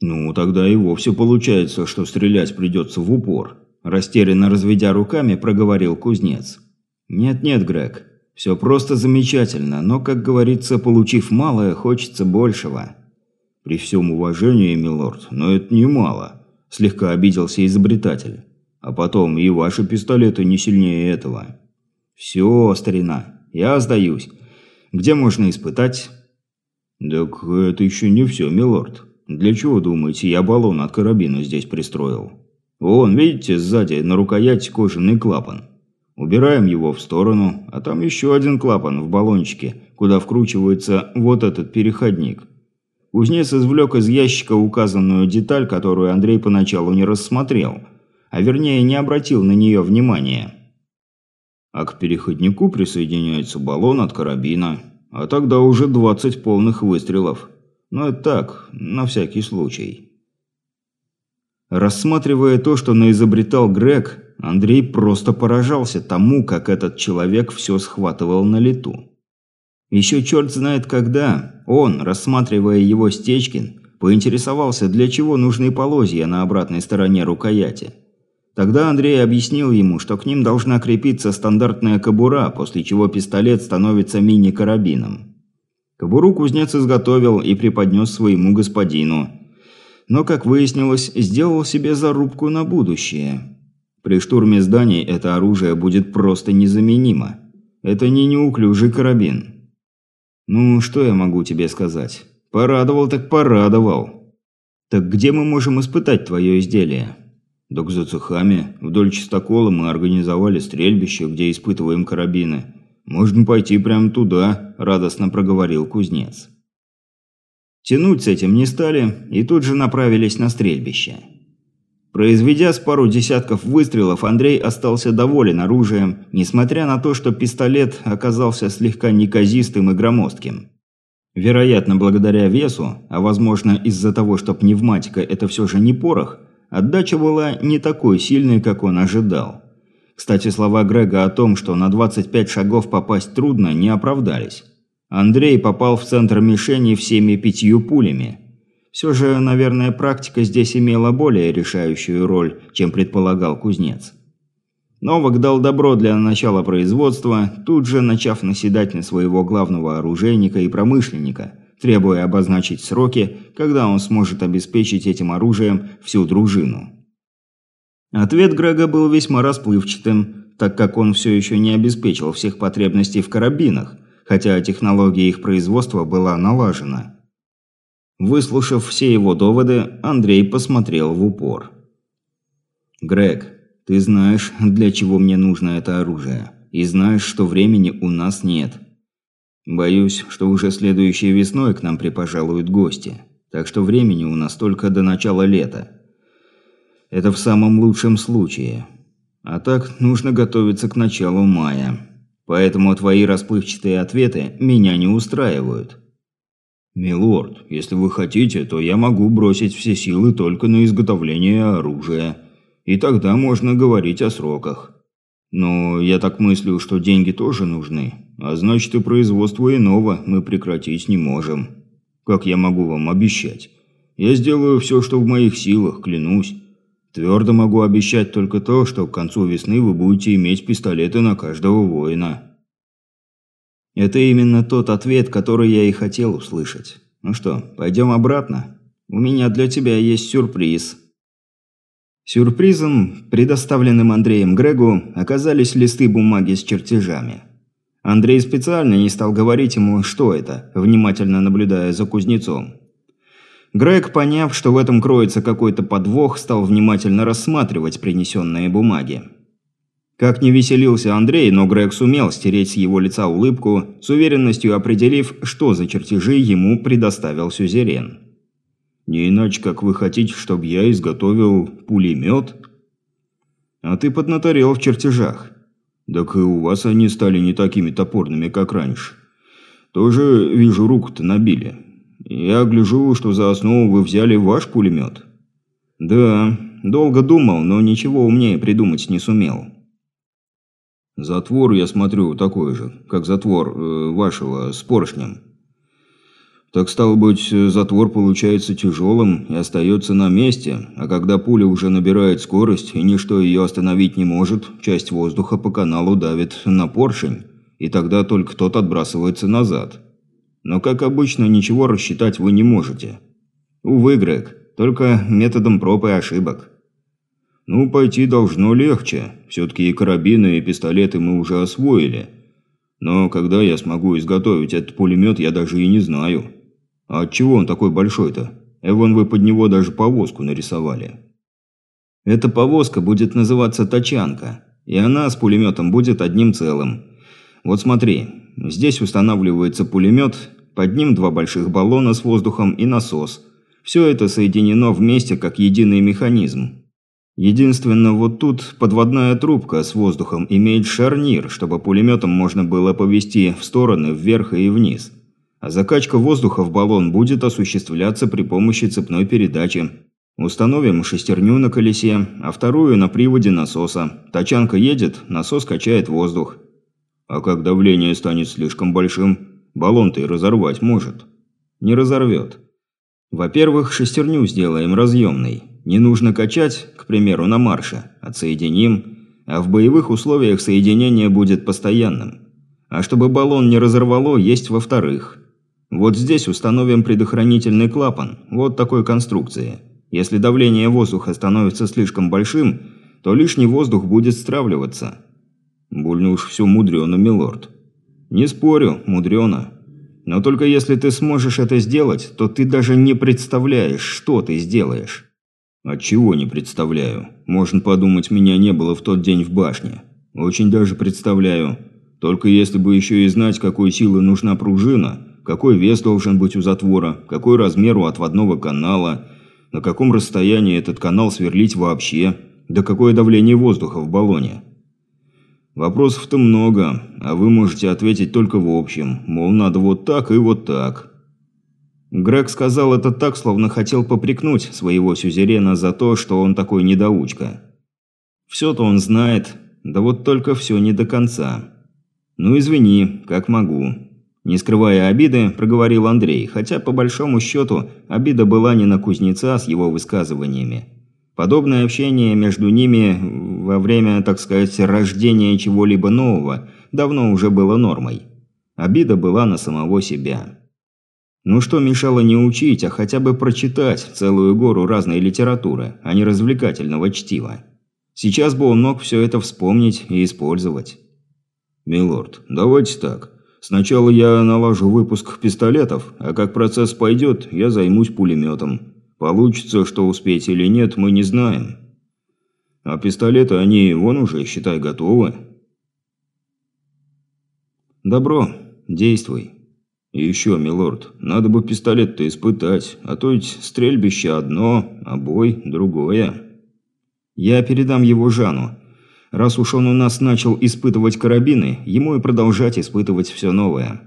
Ну, тогда и вовсе получается, что стрелять придется в упор. Растерянно разведя руками, проговорил кузнец. Нет-нет, Грег. Все просто замечательно, но, как говорится, получив малое, хочется большего. «При всем уважении, милорд, но это немало», – слегка обиделся изобретатель. «А потом, и ваши пистолеты не сильнее этого». «Все, старина, я сдаюсь. Где можно испытать?» «Так это еще не все, милорд. Для чего, думаете, я баллон от карабина здесь пристроил? Вон, видите, сзади на рукоять кожаный клапан. Убираем его в сторону, а там еще один клапан в баллончике, куда вкручивается вот этот переходник». Кузнец извлек из ящика указанную деталь, которую Андрей поначалу не рассмотрел, а вернее не обратил на нее внимания. А к переходнику присоединяется баллон от карабина, а тогда уже 20 полных выстрелов. Но это так, на всякий случай. Рассматривая то, что наизобретал Грег, Андрей просто поражался тому, как этот человек все схватывал на лету. Еще черт знает когда, он, рассматривая его Стечкин, поинтересовался, для чего нужны полозья на обратной стороне рукояти. Тогда Андрей объяснил ему, что к ним должна крепиться стандартная кобура, после чего пистолет становится мини-карабином. Кобуру кузнец изготовил и преподнес своему господину. Но, как выяснилось, сделал себе зарубку на будущее. При штурме зданий это оружие будет просто незаменимо. Это не неуклюжий карабин. Ну, что я могу тебе сказать? Порадовал так порадовал. Так где мы можем испытать твое изделие? Так за цехами. Вдоль чистокола мы организовали стрельбище, где испытываем карабины. Можно пойти прямо туда, радостно проговорил кузнец. Тянуть с этим не стали и тут же направились на стрельбище. Произведя с пару десятков выстрелов, Андрей остался доволен оружием, несмотря на то, что пистолет оказался слегка неказистым и громоздким. Вероятно, благодаря весу, а возможно из-за того, что пневматика – это все же не порох, отдача была не такой сильной, как он ожидал. Кстати, слова Грега о том, что на 25 шагов попасть трудно, не оправдались. Андрей попал в центр мишени всеми пятью пулями – все же, наверное, практика здесь имела более решающую роль, чем предполагал кузнец. Новак дал добро для начала производства, тут же начав наседать на своего главного оружейника и промышленника, требуя обозначить сроки, когда он сможет обеспечить этим оружием всю дружину. Ответ Грега был весьма расплывчатым, так как он все еще не обеспечил всех потребностей в карабинах, хотя технология их производства была налажена. Выслушав все его доводы, Андрей посмотрел в упор. «Грег, ты знаешь, для чего мне нужно это оружие, и знаешь, что времени у нас нет. Боюсь, что уже следующей весной к нам припожалуют гости, так что времени у нас только до начала лета. Это в самом лучшем случае. А так нужно готовиться к началу мая. Поэтому твои расплывчатые ответы меня не устраивают». «Милорд, если вы хотите, то я могу бросить все силы только на изготовление оружия», и тогда можно говорить о сроках. Но я так мыслю, что деньги тоже нужны, а значит и производство иного мы прекратить не можем. Как я могу вам обещать? Я сделаю все, что в моих силах, клянусь. Твердо могу обещать только то, что к концу весны вы будете иметь пистолеты на каждого воина. Это именно тот ответ, который я и хотел услышать. Ну что, пойдем обратно? У меня для тебя есть сюрприз. Сюрпризом, предоставленным Андреем Грегу, оказались листы бумаги с чертежами. Андрей специально не стал говорить ему, что это, внимательно наблюдая за кузнецом. Грег, поняв, что в этом кроется какой-то подвох, стал внимательно рассматривать принесенные бумаги. Как не веселился Андрей, но Грег сумел стереть с его лица улыбку, с уверенностью определив, что за чертежи ему предоставил Сюзерен. Не иначе, как вы хотите, чтобы я изготовил пулемет? А ты поднаторел в чертежах. Так и у вас они стали не такими топорными, как раньше. Тоже, вижу, руку-то набили. Я гляжу, что за основу вы взяли ваш пулемет. Да, долго думал, но ничего умнее придумать не сумел. Затвор, я смотрю, такой же, как затвор э, вашего с поршнем. Так стало быть, затвор получается тяжелым и остается на месте, а когда пуля уже набирает скорость и ничто ее остановить не может, часть воздуха по каналу давит на поршень, и тогда только тот отбрасывается назад. Но, как обычно, ничего рассчитать вы не можете. Увы, Грег, только методом проб и ошибок. Ну, пойти должно легче. Все-таки и карабины, и пистолеты мы уже освоили. Но когда я смогу изготовить этот пулемет, я даже и не знаю. А чего он такой большой-то? Эвон вы под него даже повозку нарисовали. Эта повозка будет называться «Тачанка», и она с пулеметом будет одним целым. Вот смотри, здесь устанавливается пулемет, под ним два больших баллона с воздухом и насос. Все это соединено вместе как единый механизм. Единственно, вот тут подводная трубка с воздухом имеет шарнир, чтобы пулеметом можно было повести в стороны, вверх и вниз а закачка воздуха в баллон будет осуществляться при помощи цепной передачи. Установим шестерню на колесе, а вторую на приводе насоса. Тачанка едет, насос качает воздух. А как давление станет слишком большим, баллон-то и разорвать может. Не разорвет. Во-первых, шестерню сделаем разъемной. Не нужно качать, к примеру, на марше. Отсоединим. А в боевых условиях соединение будет постоянным. А чтобы баллон не разорвало, есть во-вторых. Вот здесь установим предохранительный клапан, вот такой конструкции. Если давление воздуха становится слишком большим, то лишний воздух будет стравливаться. Больно уж все мудрено, милорд. Не спорю, мудрено. Но только если ты сможешь это сделать, то ты даже не представляешь, что ты сделаешь. Отчего не представляю? Можно подумать, меня не было в тот день в башне. Очень даже представляю. Только если бы еще и знать, какой силы нужна пружина, какой вес должен быть у затвора, какой размер у отводного канала, на каком расстоянии этот канал сверлить вообще, да какое давление воздуха в баллоне. Вопросов-то много, а вы можете ответить только в общем, мол, надо вот так и вот так. Грег сказал это так, словно хотел попрекнуть своего сюзерена за то, что он такой недоучка. Все-то он знает, да вот только все не до конца. Ну извини, как могу. Не скрывая обиды, проговорил Андрей, хотя по большому счету обида была не на кузнеца с его высказываниями. Подобное общение между ними во время, так сказать, рождения чего-либо нового давно уже было нормой. Обида была на самого себя. Ну что мешало не учить, а хотя бы прочитать целую гору разной литературы, а не развлекательного чтива? Сейчас бы он мог все это вспомнить и использовать. «Милорд, давайте так. Сначала я налажу выпуск пистолетов, а как процесс пойдет, я займусь пулеметом. Получится, что успеть или нет, мы не знаем. А пистолеты, они вон уже, считай, готовы». «Добро, действуй». «И еще, милорд, надо бы пистолет-то испытать, а то ведь стрельбище одно, а бой другое». «Я передам его Жану. Раз уж он у нас начал испытывать карабины, ему и продолжать испытывать все новое.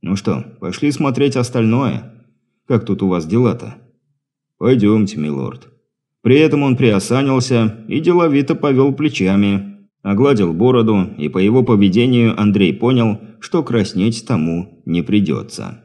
Ну что, пошли смотреть остальное. Как тут у вас дела-то?» «Пойдемте, милорд». При этом он приосанился и деловито повел плечами, огладил бороду, и по его поведению Андрей понял, что краснеть тому не придется.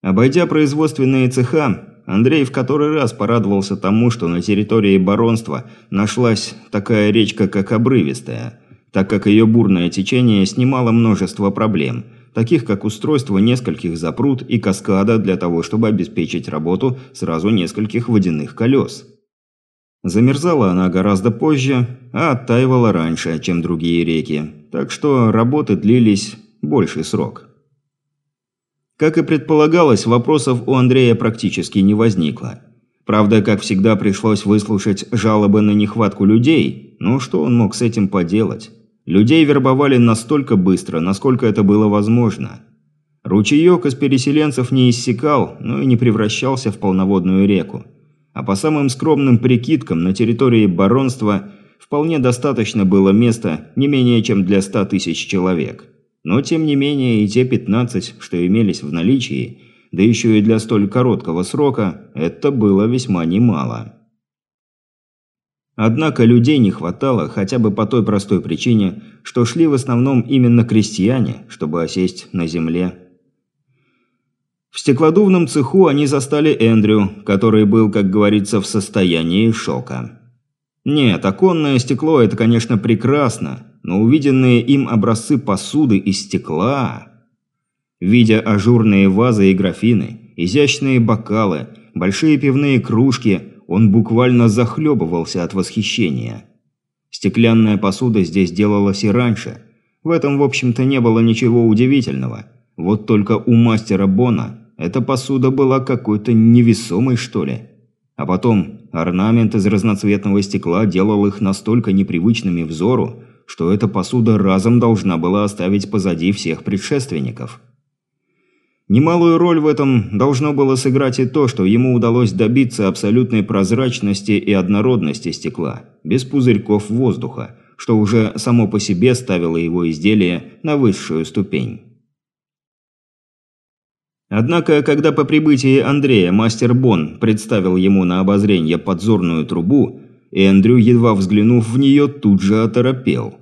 Обойдя производственные цеха, Андрей в который раз порадовался тому, что на территории баронства нашлась такая речка, как Обрывистая, так как ее бурное течение снимало множество проблем, таких как устройство нескольких запрут и каскада для того, чтобы обеспечить работу сразу нескольких водяных колес. Замерзала она гораздо позже, а оттаивала раньше, чем другие реки, так что работы длились больший срок. Как и предполагалось, вопросов у Андрея практически не возникло. Правда, как всегда, пришлось выслушать жалобы на нехватку людей, но что он мог с этим поделать? Людей вербовали настолько быстро, насколько это было возможно. Ручеек из переселенцев не иссякал, но и не превращался в полноводную реку. А по самым скромным прикидкам, на территории баронства вполне достаточно было места не менее чем для 100 тысяч человек. Но тем не менее и те 15, что имелись в наличии, да еще и для столь короткого срока, это было весьма немало. Однако людей не хватало хотя бы по той простой причине, что шли в основном именно крестьяне, чтобы осесть на земле. В стеклодувном цеху они застали Эндрю, который был, как говорится, в состоянии шока. Нет, оконное стекло – это, конечно, прекрасно, но увиденные им образцы посуды из стекла... Видя ажурные вазы и графины, изящные бокалы, большие пивные кружки, он буквально захлебывался от восхищения. Стеклянная посуда здесь делалась и раньше. В этом, в общем-то, не было ничего удивительного. Вот только у мастера Бона эта посуда была какой-то невесомой, что ли. А потом, орнамент из разноцветного стекла делал их настолько непривычными взору, что эта посуда разом должна была оставить позади всех предшественников. Немалую роль в этом должно было сыграть и то, что ему удалось добиться абсолютной прозрачности и однородности стекла, без пузырьков воздуха, что уже само по себе ставило его изделие на высшую ступень. Однако, когда по прибытии Андрея мастер Бон представил ему на обозрение подзорную трубу, Эндрю, едва взглянув в нее, тут же оторопел.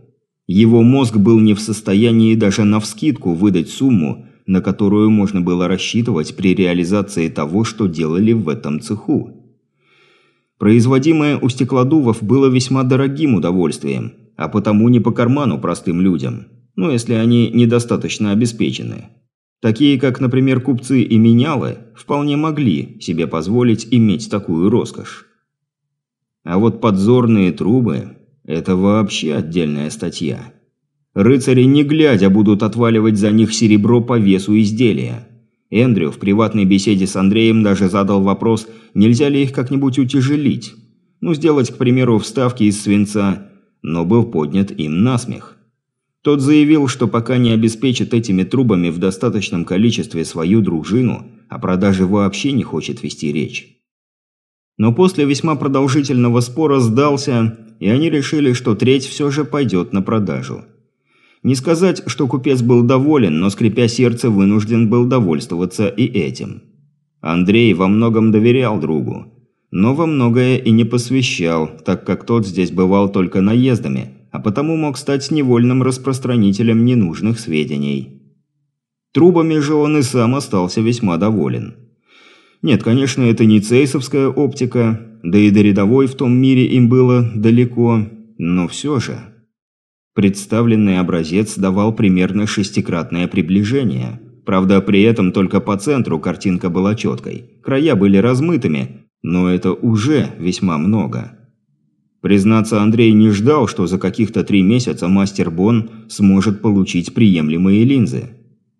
Его мозг был не в состоянии даже навскидку выдать сумму, на которую можно было рассчитывать при реализации того, что делали в этом цеху. Производимое у стеклодувов было весьма дорогим удовольствием, а потому не по карману простым людям, ну если они недостаточно обеспечены. Такие, как, например, купцы и менялы, вполне могли себе позволить иметь такую роскошь. А вот подзорные трубы – это вообще отдельная статья. Рыцари, не глядя, будут отваливать за них серебро по весу изделия. Эндрю в приватной беседе с Андреем даже задал вопрос, нельзя ли их как-нибудь утяжелить. Ну, сделать, к примеру, вставки из свинца, но был поднят им насмех. Тот заявил, что пока не обеспечит этими трубами в достаточном количестве свою дружину, о продаже вообще не хочет вести речь но после весьма продолжительного спора сдался, и они решили, что треть все же пойдет на продажу. Не сказать, что купец был доволен, но, скрипя сердце, вынужден был довольствоваться и этим. Андрей во многом доверял другу, но во многое и не посвящал, так как тот здесь бывал только наездами, а потому мог стать невольным распространителем ненужных сведений. Трубами же он и сам остался весьма доволен. Нет, конечно, это не цейсовская оптика, да и до рядовой в том мире им было далеко, но все же. Представленный образец давал примерно шестикратное приближение. Правда, при этом только по центру картинка была четкой. Края были размытыми, но это уже весьма много. Признаться, Андрей не ждал, что за каких-то три месяца мастер Бон сможет получить приемлемые линзы.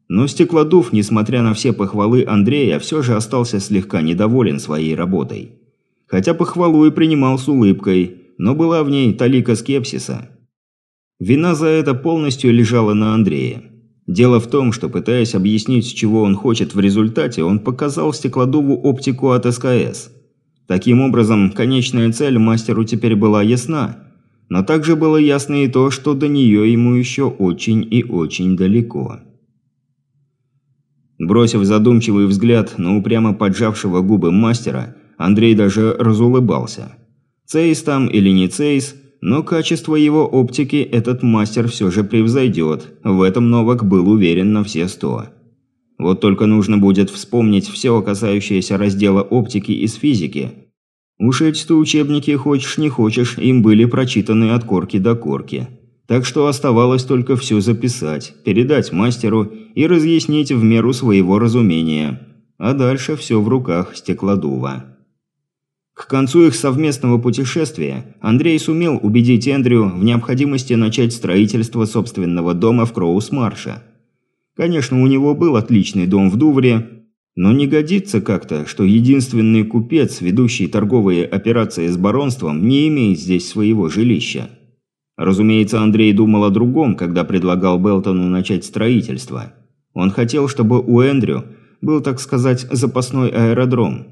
Но Стеклодув, несмотря на все похвалы Андрея, все же остался слегка недоволен своей работой. Хотя похвалу и принимал с улыбкой, но была в ней талика скепсиса. Вина за это полностью лежала на Андрее. Дело в том, что пытаясь объяснить, чего он хочет в результате, он показал Стеклодуву оптику от СКС. Таким образом, конечная цель мастеру теперь была ясна, но также было ясно и то, что до нее ему еще очень и очень далеко. Бросив задумчивый взгляд на упрямо поджавшего губы мастера, Андрей даже разулыбался. Цейс там или не Цейс, но качество его оптики этот мастер все же превзойдет. В этом Новак был уверен на все сто. Вот только нужно будет вспомнить все касающееся раздела оптики из физики. Уж эти-то учебники, хочешь не хочешь, им были прочитаны от корки до корки. Так что оставалось только все записать, передать мастеру и разъяснить в меру своего разумения. А дальше все в руках стеклодува. К концу их совместного путешествия Андрей сумел убедить Эндрю в необходимости начать строительство собственного дома в Кроус-Марше. Конечно, у него был отличный дом в Дувре, но не годится как-то, что единственный купец, ведущий торговые операции с баронством, не имеет здесь своего жилища. Разумеется, Андрей думал о другом, когда предлагал Белтону начать строительство. Он хотел, чтобы у Эндрю был, так сказать, запасной аэродром.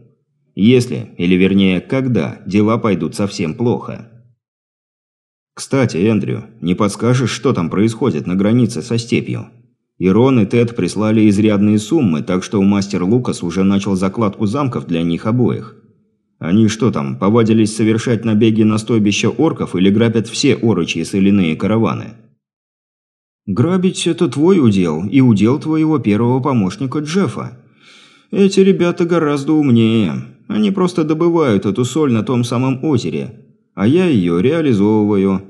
Если, или вернее, когда, дела пойдут совсем плохо. Кстати, Эндрю, не подскажешь, что там происходит на границе со степью? Ирон и Тед прислали изрядные суммы, так что мастер Лукас уже начал закладку замков для них обоих. Они что там, повадились совершать набеги на стойбище орков или грабят все орочьи соляные караваны? Грабить – это твой удел, и удел твоего первого помощника Джеффа. Эти ребята гораздо умнее. Они просто добывают эту соль на том самом озере, а я ее реализовываю.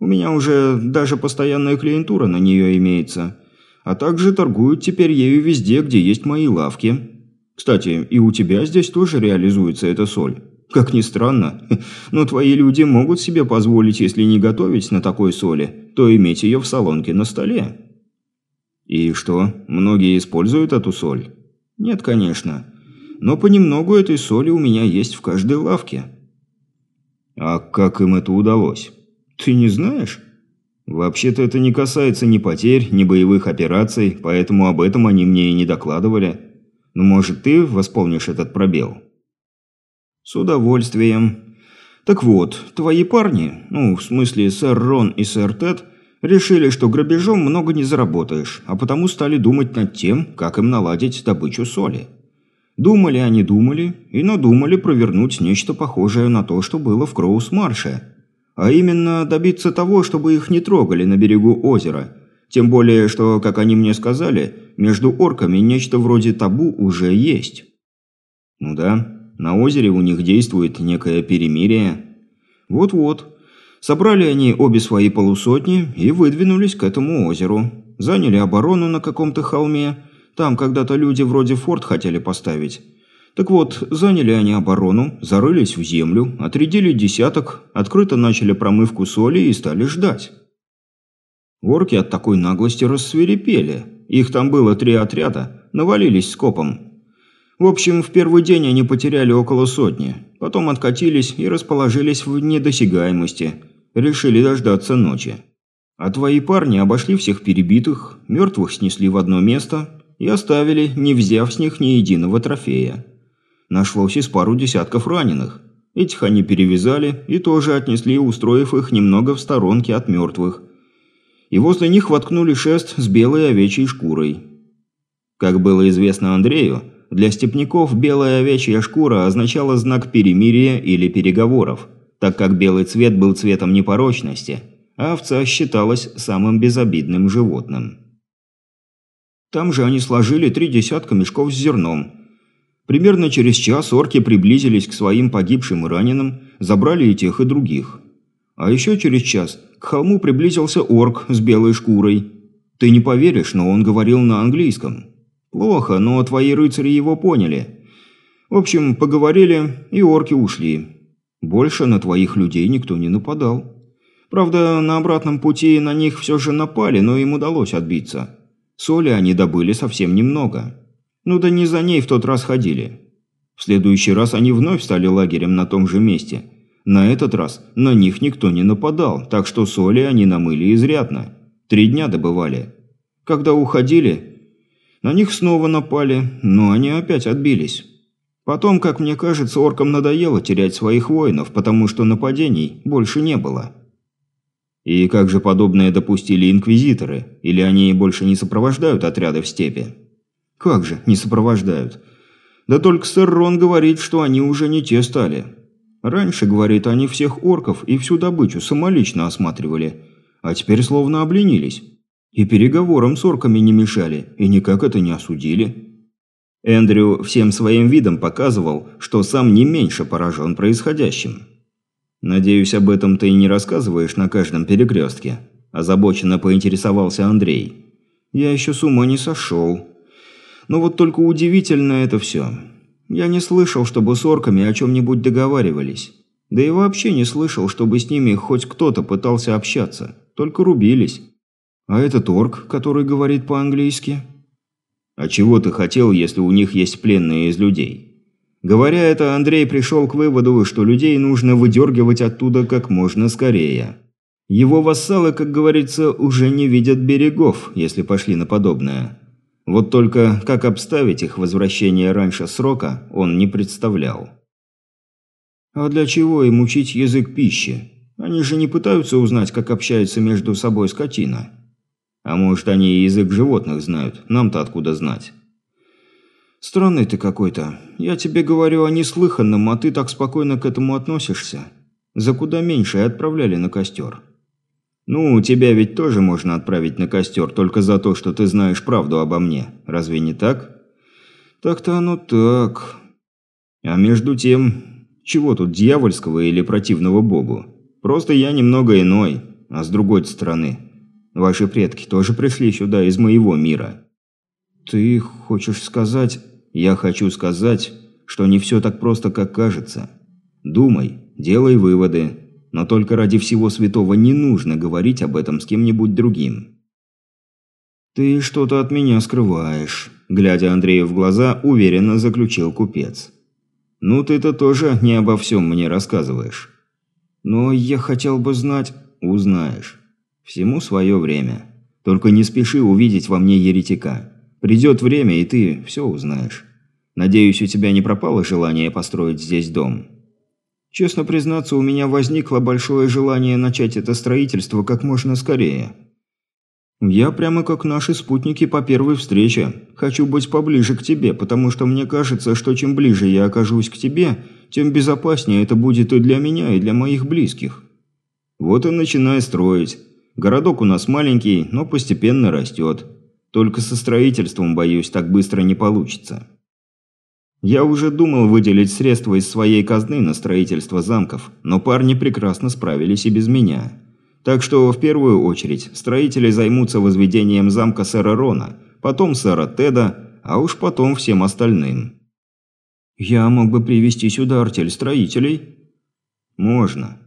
У меня уже даже постоянная клиентура на нее имеется. А также торгуют теперь ею везде, где есть мои лавки. Кстати, и у тебя здесь тоже реализуется эта соль. Как ни странно, но твои люди могут себе позволить, если не готовить на такой соли, то иметь ее в салонке на столе. И что, многие используют эту соль? Нет, конечно. Но понемногу этой соли у меня есть в каждой лавке. А как им это удалось? Ты не знаешь? Вообще-то это не касается ни потерь, ни боевых операций, поэтому об этом они мне и не докладывали. Ну, может, ты восполнишь этот пробел?» «С удовольствием. Так вот, твои парни, ну, в смысле сэр Рон и сэр Тед, решили, что грабежом много не заработаешь, а потому стали думать над тем, как им наладить добычу соли. Думали они думали, и надумали провернуть нечто похожее на то, что было в Кроус-Марше. А именно добиться того, чтобы их не трогали на берегу озера – тем более, что, как они мне сказали, между орками нечто вроде табу уже есть. Ну да, на озере у них действует некое перемирие. Вот-вот. Собрали они обе свои полусотни и выдвинулись к этому озеру. Заняли оборону на каком-то холме. Там когда-то люди вроде форт хотели поставить. Так вот, заняли они оборону, зарылись в землю, отрядили десяток, открыто начали промывку соли и стали ждать. Орки от такой наглости рассверепели. Их там было три отряда, навалились скопом. В общем, в первый день они потеряли около сотни. Потом откатились и расположились в недосягаемости. Решили дождаться ночи. А твои парни обошли всех перебитых, мертвых снесли в одно место и оставили, не взяв с них ни единого трофея. Нашлось из пару десятков раненых. Этих они перевязали и тоже отнесли, устроив их немного в сторонке от мертвых, и возле них воткнули шест с белой овечьей шкурой. Как было известно Андрею, для степняков белая овечья шкура означала знак перемирия или переговоров, так как белый цвет был цветом непорочности, а овца считалась самым безобидным животным. Там же они сложили три десятка мешков с зерном. Примерно через час орки приблизились к своим погибшим и раненым, забрали и тех, и других. А еще через час к холму приблизился орк с белой шкурой. Ты не поверишь, но он говорил на английском. Плохо, но твои рыцари его поняли. В общем, поговорили, и орки ушли. Больше на твоих людей никто не нападал. Правда, на обратном пути на них все же напали, но им удалось отбиться. Соли они добыли совсем немного. Ну да не за ней в тот раз ходили. В следующий раз они вновь стали лагерем на том же месте. На этот раз на них никто не нападал, так что соли они намыли изрядно. Три дня добывали. Когда уходили, на них снова напали, но они опять отбились. Потом, как мне кажется, оркам надоело терять своих воинов, потому что нападений больше не было. И как же подобное допустили инквизиторы? Или они больше не сопровождают отряды в степи? Как же, не сопровождают? Да только сэр Рон говорит, что они уже не те стали. Раньше, говорит, они всех орков и всю добычу самолично осматривали, а теперь словно обленились. И переговорам с орками не мешали, и никак это не осудили. Эндрю всем своим видом показывал, что сам не меньше поражен происходящим. «Надеюсь, об этом ты и не рассказываешь на каждом перекрестке?» – озабоченно поинтересовался Андрей. «Я еще с ума не сошел. Но вот только удивительно это все. Я не слышал, чтобы с орками о чем-нибудь договаривались. Да и вообще не слышал, чтобы с ними хоть кто-то пытался общаться. Только рубились. А этот орк, который говорит по-английски?» «А чего ты хотел, если у них есть пленные из людей?» Говоря это, Андрей пришел к выводу, что людей нужно выдергивать оттуда как можно скорее. Его вассалы, как говорится, уже не видят берегов, если пошли на подобное. Вот только как обставить их возвращение раньше срока, он не представлял. А для чего им учить язык пищи? Они же не пытаются узнать, как общается между собой скотина. А может, они и язык животных знают, нам-то откуда знать? «Странный ты какой-то. Я тебе говорю о неслыханном, а ты так спокойно к этому относишься. За куда меньше отправляли на костер». «Ну, тебя ведь тоже можно отправить на костер, только за то, что ты знаешь правду обо мне. Разве не так?» «Так-то оно так. А между тем, чего тут дьявольского или противного богу? Просто я немного иной, а с другой стороны, ваши предки тоже пришли сюда из моего мира». «Ты хочешь сказать...» «Я хочу сказать, что не все так просто, как кажется. Думай, делай выводы, но только ради всего святого не нужно говорить об этом с кем-нибудь другим». «Ты что-то от меня скрываешь», – глядя Андрею в глаза, уверенно заключил купец. «Ну ты-то тоже не обо всем мне рассказываешь». «Но я хотел бы знать...» «Узнаешь. Всему свое время. Только не спеши увидеть во мне еретика. Придет время, и ты все узнаешь. Надеюсь, у тебя не пропало желание построить здесь дом?» «Честно признаться, у меня возникло большое желание начать это строительство как можно скорее. Я прямо как наши спутники по первой встрече. Хочу быть поближе к тебе, потому что мне кажется, что чем ближе я окажусь к тебе, тем безопаснее это будет и для меня, и для моих близких. Вот и начинай строить. Городок у нас маленький, но постепенно растет». Только со строительством, боюсь, так быстро не получится. Я уже думал выделить средства из своей казны на строительство замков, но парни прекрасно справились и без меня. Так что, в первую очередь, строители займутся возведением замка сэра Рона, потом сэра Теда, а уж потом всем остальным. Я мог бы привести сюда артель строителей? Можно.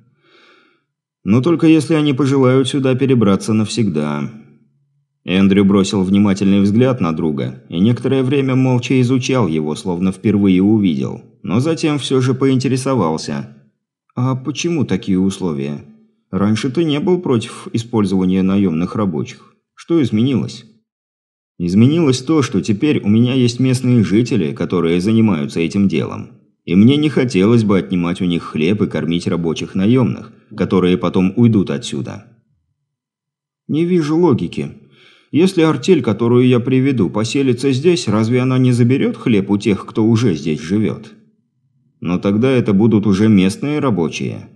Но только если они пожелают сюда перебраться навсегда. Эндрю бросил внимательный взгляд на друга и некоторое время молча изучал его, словно впервые увидел, но затем все же поинтересовался. «А почему такие условия? Раньше ты не был против использования наемных рабочих. Что изменилось?» «Изменилось то, что теперь у меня есть местные жители, которые занимаются этим делом. И мне не хотелось бы отнимать у них хлеб и кормить рабочих наемных, которые потом уйдут отсюда». «Не вижу логики», если артель, которую я приведу, поселится здесь, разве она не заберет хлеб у тех, кто уже здесь живет? Но тогда это будут уже местные рабочие.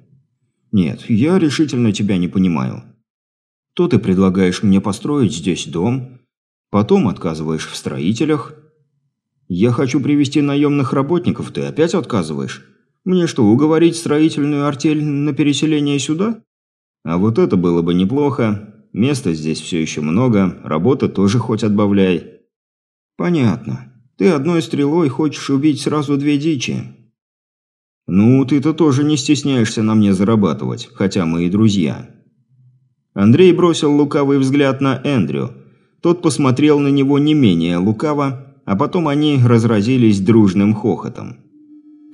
Нет, я решительно тебя не понимаю. То ты предлагаешь мне построить здесь дом, потом отказываешь в строителях. Я хочу привести наемных работников, ты опять отказываешь. Мне что, уговорить строительную артель на переселение сюда? А вот это было бы неплохо. Места здесь все еще много, работы тоже хоть отбавляй». «Понятно. Ты одной стрелой хочешь убить сразу две дичи». «Ну, ты-то тоже не стесняешься на мне зарабатывать, хотя мы и друзья». Андрей бросил лукавый взгляд на Эндрю. Тот посмотрел на него не менее лукаво, а потом они разразились дружным хохотом.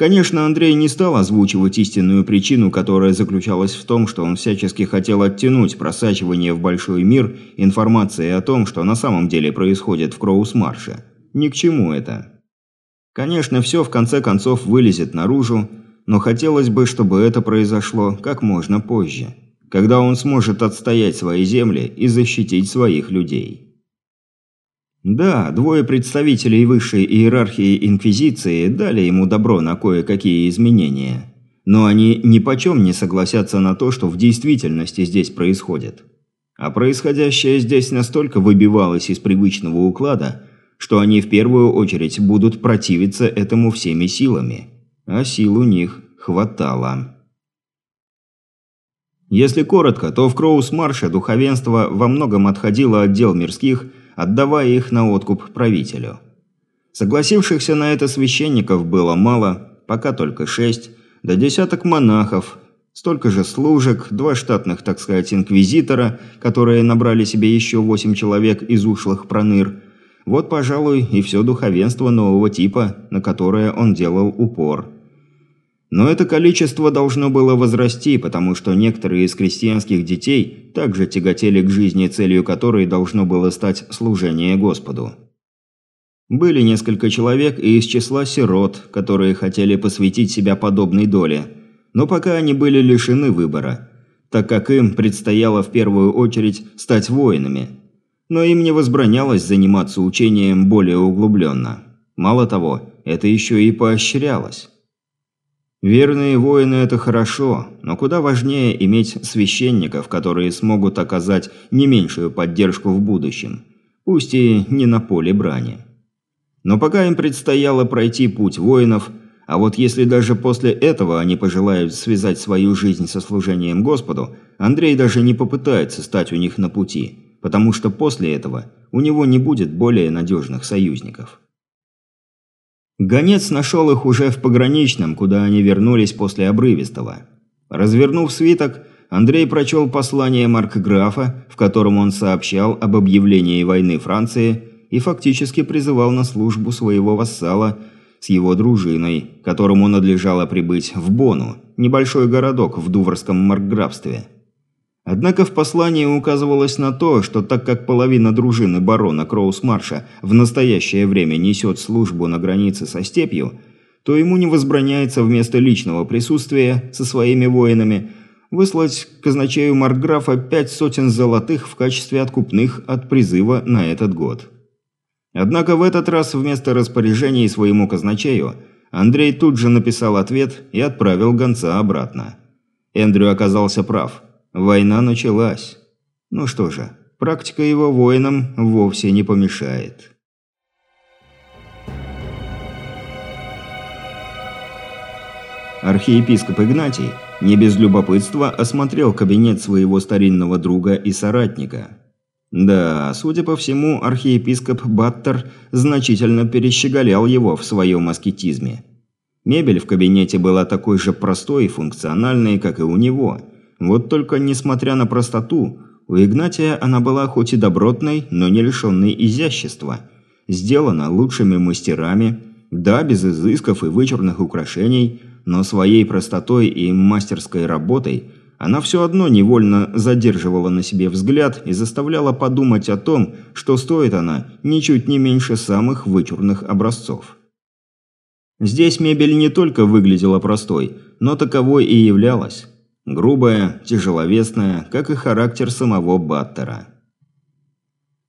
Конечно, Андрей не стал озвучивать истинную причину, которая заключалась в том, что он всячески хотел оттянуть просачивание в большой мир информации о том, что на самом деле происходит в Кроус-Марше. Ни к чему это. Конечно, все в конце концов вылезет наружу, но хотелось бы, чтобы это произошло как можно позже, когда он сможет отстоять свои земли и защитить своих людей. Да, двое представителей высшей иерархии Инквизиции дали ему добро на кое-какие изменения. Но они ни почем не согласятся на то, что в действительности здесь происходит. А происходящее здесь настолько выбивалось из привычного уклада, что они в первую очередь будут противиться этому всеми силами. А сил у них хватало. Если коротко, то в Кроус-Марше духовенство во многом отходило от дел мирских – отдавая их на откуп правителю. Согласившихся на это священников было мало, пока только шесть, да десяток монахов, столько же служек, два штатных, так сказать, инквизитора, которые набрали себе еще восемь человек из ушлых проныр. Вот, пожалуй, и все духовенство нового типа, на которое он делал упор. Но это количество должно было возрасти, потому что некоторые из крестьянских детей также тяготели к жизни, целью которой должно было стать служение Господу. Были несколько человек и из числа сирот, которые хотели посвятить себя подобной доле, но пока они были лишены выбора, так как им предстояло в первую очередь стать воинами. Но им не возбранялось заниматься учением более углубленно. Мало того, это еще и поощрялось. Верные воины – это хорошо, но куда важнее иметь священников, которые смогут оказать не меньшую поддержку в будущем, пусть и не на поле брани. Но пока им предстояло пройти путь воинов, а вот если даже после этого они пожелают связать свою жизнь со служением Господу, Андрей даже не попытается стать у них на пути, потому что после этого у него не будет более надежных союзников. Гонец нашел их уже в пограничном, куда они вернулись после обрывистого. Развернув свиток, Андрей прочел послание Маркграфа, в котором он сообщал об объявлении войны Франции и фактически призывал на службу своего вассала с его дружиной, которому надлежало прибыть в Бону, небольшой городок в Дуврском маркграфстве. Однако в послании указывалось на то, что так как половина дружины барона Кроусмарша в настоящее время несет службу на границе со степью, то ему не возбраняется вместо личного присутствия со своими воинами выслать казначею Маркграфа пять сотен золотых в качестве откупных от призыва на этот год. Однако в этот раз вместо распоряжений своему казначею Андрей тут же написал ответ и отправил гонца обратно. Эндрю оказался прав – Война началась. Ну что же, практика его воинам вовсе не помешает. Архиепископ Игнатий не без любопытства осмотрел кабинет своего старинного друга и соратника. Да, судя по всему, архиепископ Баттер значительно перещеголял его в своем аскетизме. Мебель в кабинете была такой же простой и функциональной, как и у него – вот только, несмотря на простоту, у Игнатия она была хоть и добротной, но не лишенной изящества. Сделана лучшими мастерами, да, без изысков и вычурных украшений, но своей простотой и мастерской работой она все одно невольно задерживала на себе взгляд и заставляла подумать о том, что стоит она ничуть не меньше самых вычурных образцов. Здесь мебель не только выглядела простой, но таковой и являлась. Грубая, тяжеловесная, как и характер самого Баттера.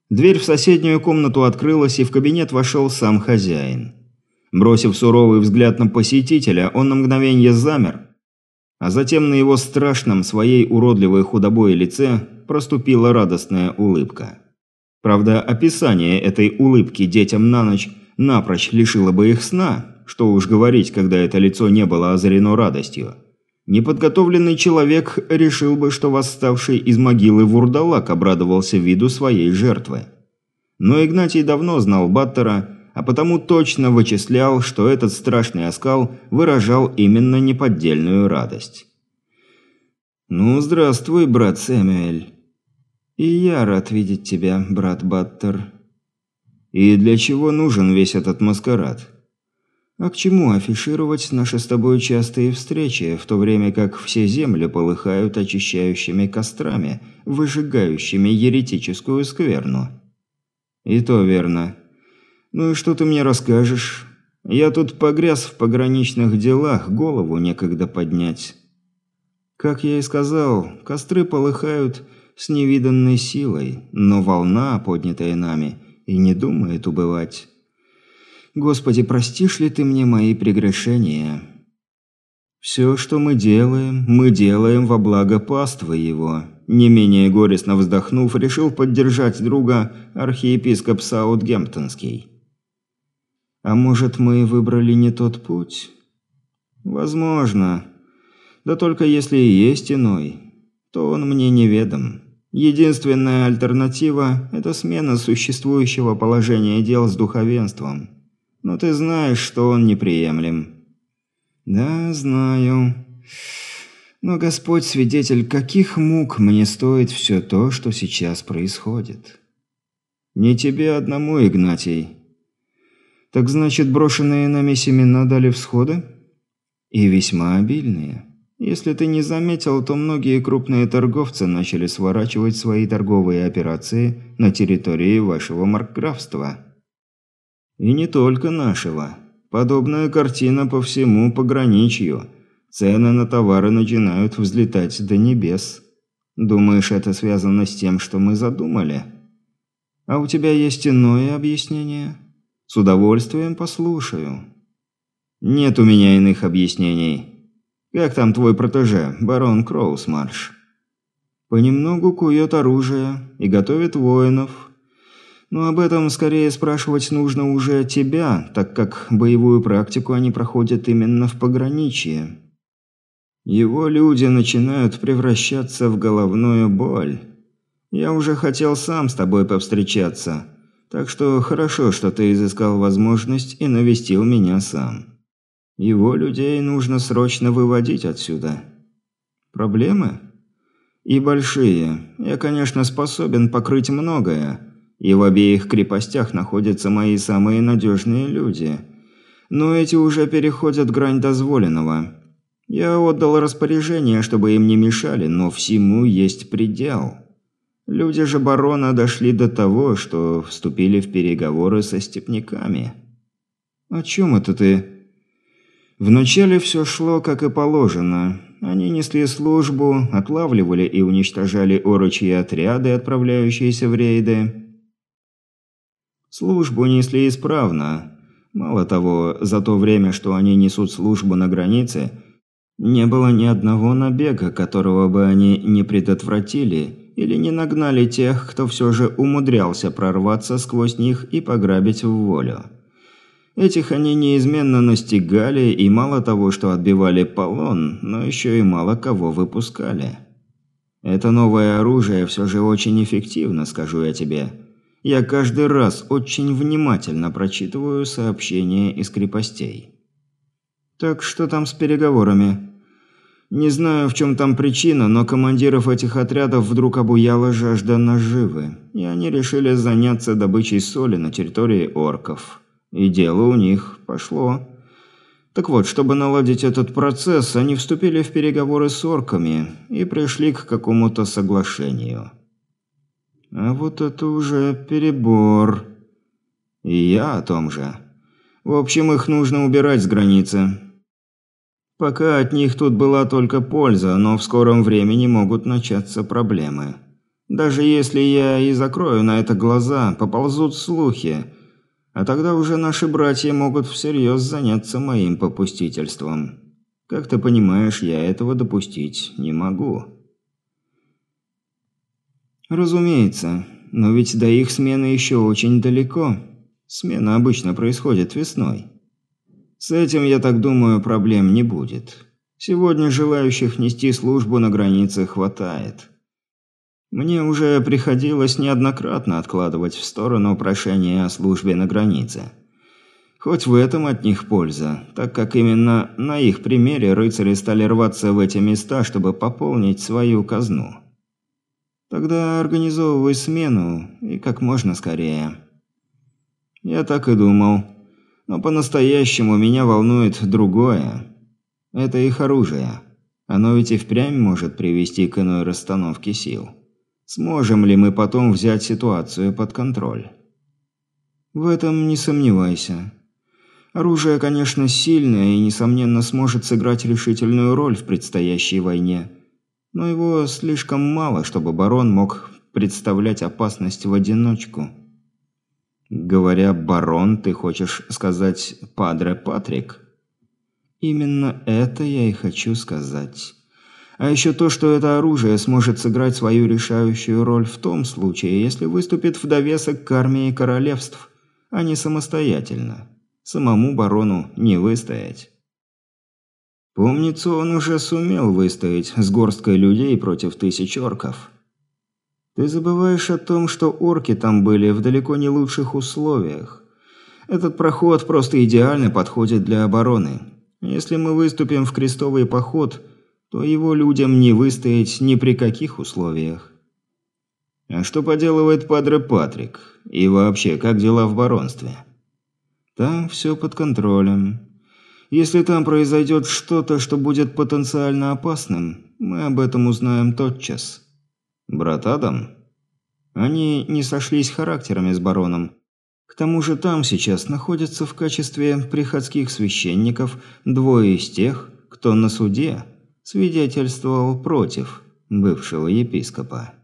Дверь в соседнюю комнату открылась, и в кабинет вошел сам хозяин. Бросив суровый взгляд на посетителя, он на мгновение замер, а затем на его страшном, своей уродливой худобой лице проступила радостная улыбка. Правда, описание этой улыбки детям на ночь напрочь лишило бы их сна, что уж говорить, когда это лицо не было озарено радостью. Неподготовленный человек решил бы, что восставший из могилы вурдалак обрадовался виду своей жертвы. Но Игнатий давно знал Баттера, а потому точно вычислял, что этот страшный оскал выражал именно неподдельную радость. «Ну, здравствуй, брат Сэмюэль. И я рад видеть тебя, брат Баттер. И для чего нужен весь этот маскарад? А к чему афишировать наши с тобой частые встречи, в то время как все земли полыхают очищающими кострами, выжигающими еретическую скверну?» «И то верно. Ну и что ты мне расскажешь? Я тут погряз в пограничных делах, голову некогда поднять». Как я и сказал, костры полыхают с невиданной силой, но волна, поднятая нами, и не думает убывать. Господи, простишь ли ты мне мои прегрешения? Все, что мы делаем, мы делаем во благо паствы его. Не менее горестно вздохнув, решил поддержать друга архиепископ Саутгемптонский. А может, мы выбрали не тот путь? Возможно. Да только если и есть иной, то он мне неведом. Единственная альтернатива – это смена существующего положения дел с духовенством. Но ты знаешь, что он неприемлем. Да, знаю. Но Господь свидетель, каких мук мне стоит все то, что сейчас происходит. Не тебе одному, Игнатий. Так значит, брошенные нами семена дали всходы? И весьма обильные. Если ты не заметил, то многие крупные торговцы начали сворачивать свои торговые операции на территории вашего маркграфства. И не только нашего. Подобная картина по всему пограничью. Цены на товары начинают взлетать до небес. Думаешь, это связано с тем, что мы задумали? А у тебя есть иное объяснение? С удовольствием послушаю. Нет у меня иных объяснений. Как там твой протеже, барон Кроусмарш? Понемногу кует оружие и готовит воинов. Но об этом скорее спрашивать нужно уже тебя, так как боевую практику они проходят именно в пограничье. Его люди начинают превращаться в головную боль. Я уже хотел сам с тобой повстречаться, так что хорошо, что ты изыскал возможность и навестил меня сам. Его людей нужно срочно выводить отсюда. Проблемы? И большие. Я, конечно, способен покрыть многое. И в обеих крепостях находятся мои самые надежные люди. Но эти уже переходят грань дозволенного. Я отдал распоряжение, чтобы им не мешали, но всему есть предел. Люди же барона дошли до того, что вступили в переговоры со степняками. «О чем это ты?» Вначале все шло как и положено. Они несли службу, отлавливали и уничтожали орочьи отряды, отправляющиеся в рейды. Службу несли исправно. Мало того, за то время, что они несут службу на границе, не было ни одного набега, которого бы они не предотвратили или не нагнали тех, кто все же умудрялся прорваться сквозь них и пограбить в волю. Этих они неизменно настигали и мало того, что отбивали полон, но еще и мало кого выпускали. Это новое оружие все же очень эффективно, скажу я тебе. Я каждый раз очень внимательно прочитываю сообщения из крепостей. Так что там с переговорами? Не знаю, в чем там причина, но командиров этих отрядов вдруг обуяла жажда наживы, и они решили заняться добычей соли на территории орков. И дело у них пошло. Так вот, чтобы наладить этот процесс, они вступили в переговоры с орками и пришли к какому-то соглашению. А вот это уже перебор. И я о том же. В общем, их нужно убирать с границы. Пока от них тут была только польза, но в скором времени могут начаться проблемы. Даже если я и закрою на это глаза, поползут слухи – а тогда уже наши братья могут всерьез заняться моим попустительством. Как ты понимаешь, я этого допустить не могу. Разумеется, но ведь до их смены еще очень далеко. Смена обычно происходит весной. С этим, я так думаю, проблем не будет. Сегодня желающих нести службу на границе хватает. Мне уже приходилось неоднократно откладывать в сторону прошение о службе на границе. Хоть в этом от них польза, так как именно на их примере рыцари стали рваться в эти места, чтобы пополнить свою казну. Тогда организовывай смену, и как можно скорее. Я так и думал. Но по-настоящему меня волнует другое. Это их оружие. Оно ведь и впрямь может привести к иной расстановке сил. Сможем ли мы потом взять ситуацию под контроль? В этом не сомневайся. Оружие, конечно, сильное и, несомненно, сможет сыграть решительную роль в предстоящей войне. Но его слишком мало, чтобы барон мог представлять опасность в одиночку. Говоря «барон», ты хочешь сказать «падре Патрик»? Именно это я и хочу сказать. А еще то, что это оружие сможет сыграть свою решающую роль в том случае, если выступит в довесок к армии королевств, а не самостоятельно. Самому барону не выстоять. Помнится, он уже сумел выстоять с горсткой людей против тысяч орков. Ты забываешь о том, что орки там были в далеко не лучших условиях. Этот проход просто идеально подходит для обороны. Если мы выступим в крестовый поход, то его людям не выстоять ни при каких условиях. А что поделывает Падре Патрик? И вообще, как дела в баронстве? Там все под контролем. Если там произойдет что-то, что будет потенциально опасным, мы об этом узнаем тотчас. Брат Адам? Они не сошлись характерами с бароном. К тому же там сейчас находятся в качестве приходских священников двое из тех, кто на суде свидетельствовал против бывшего епископа.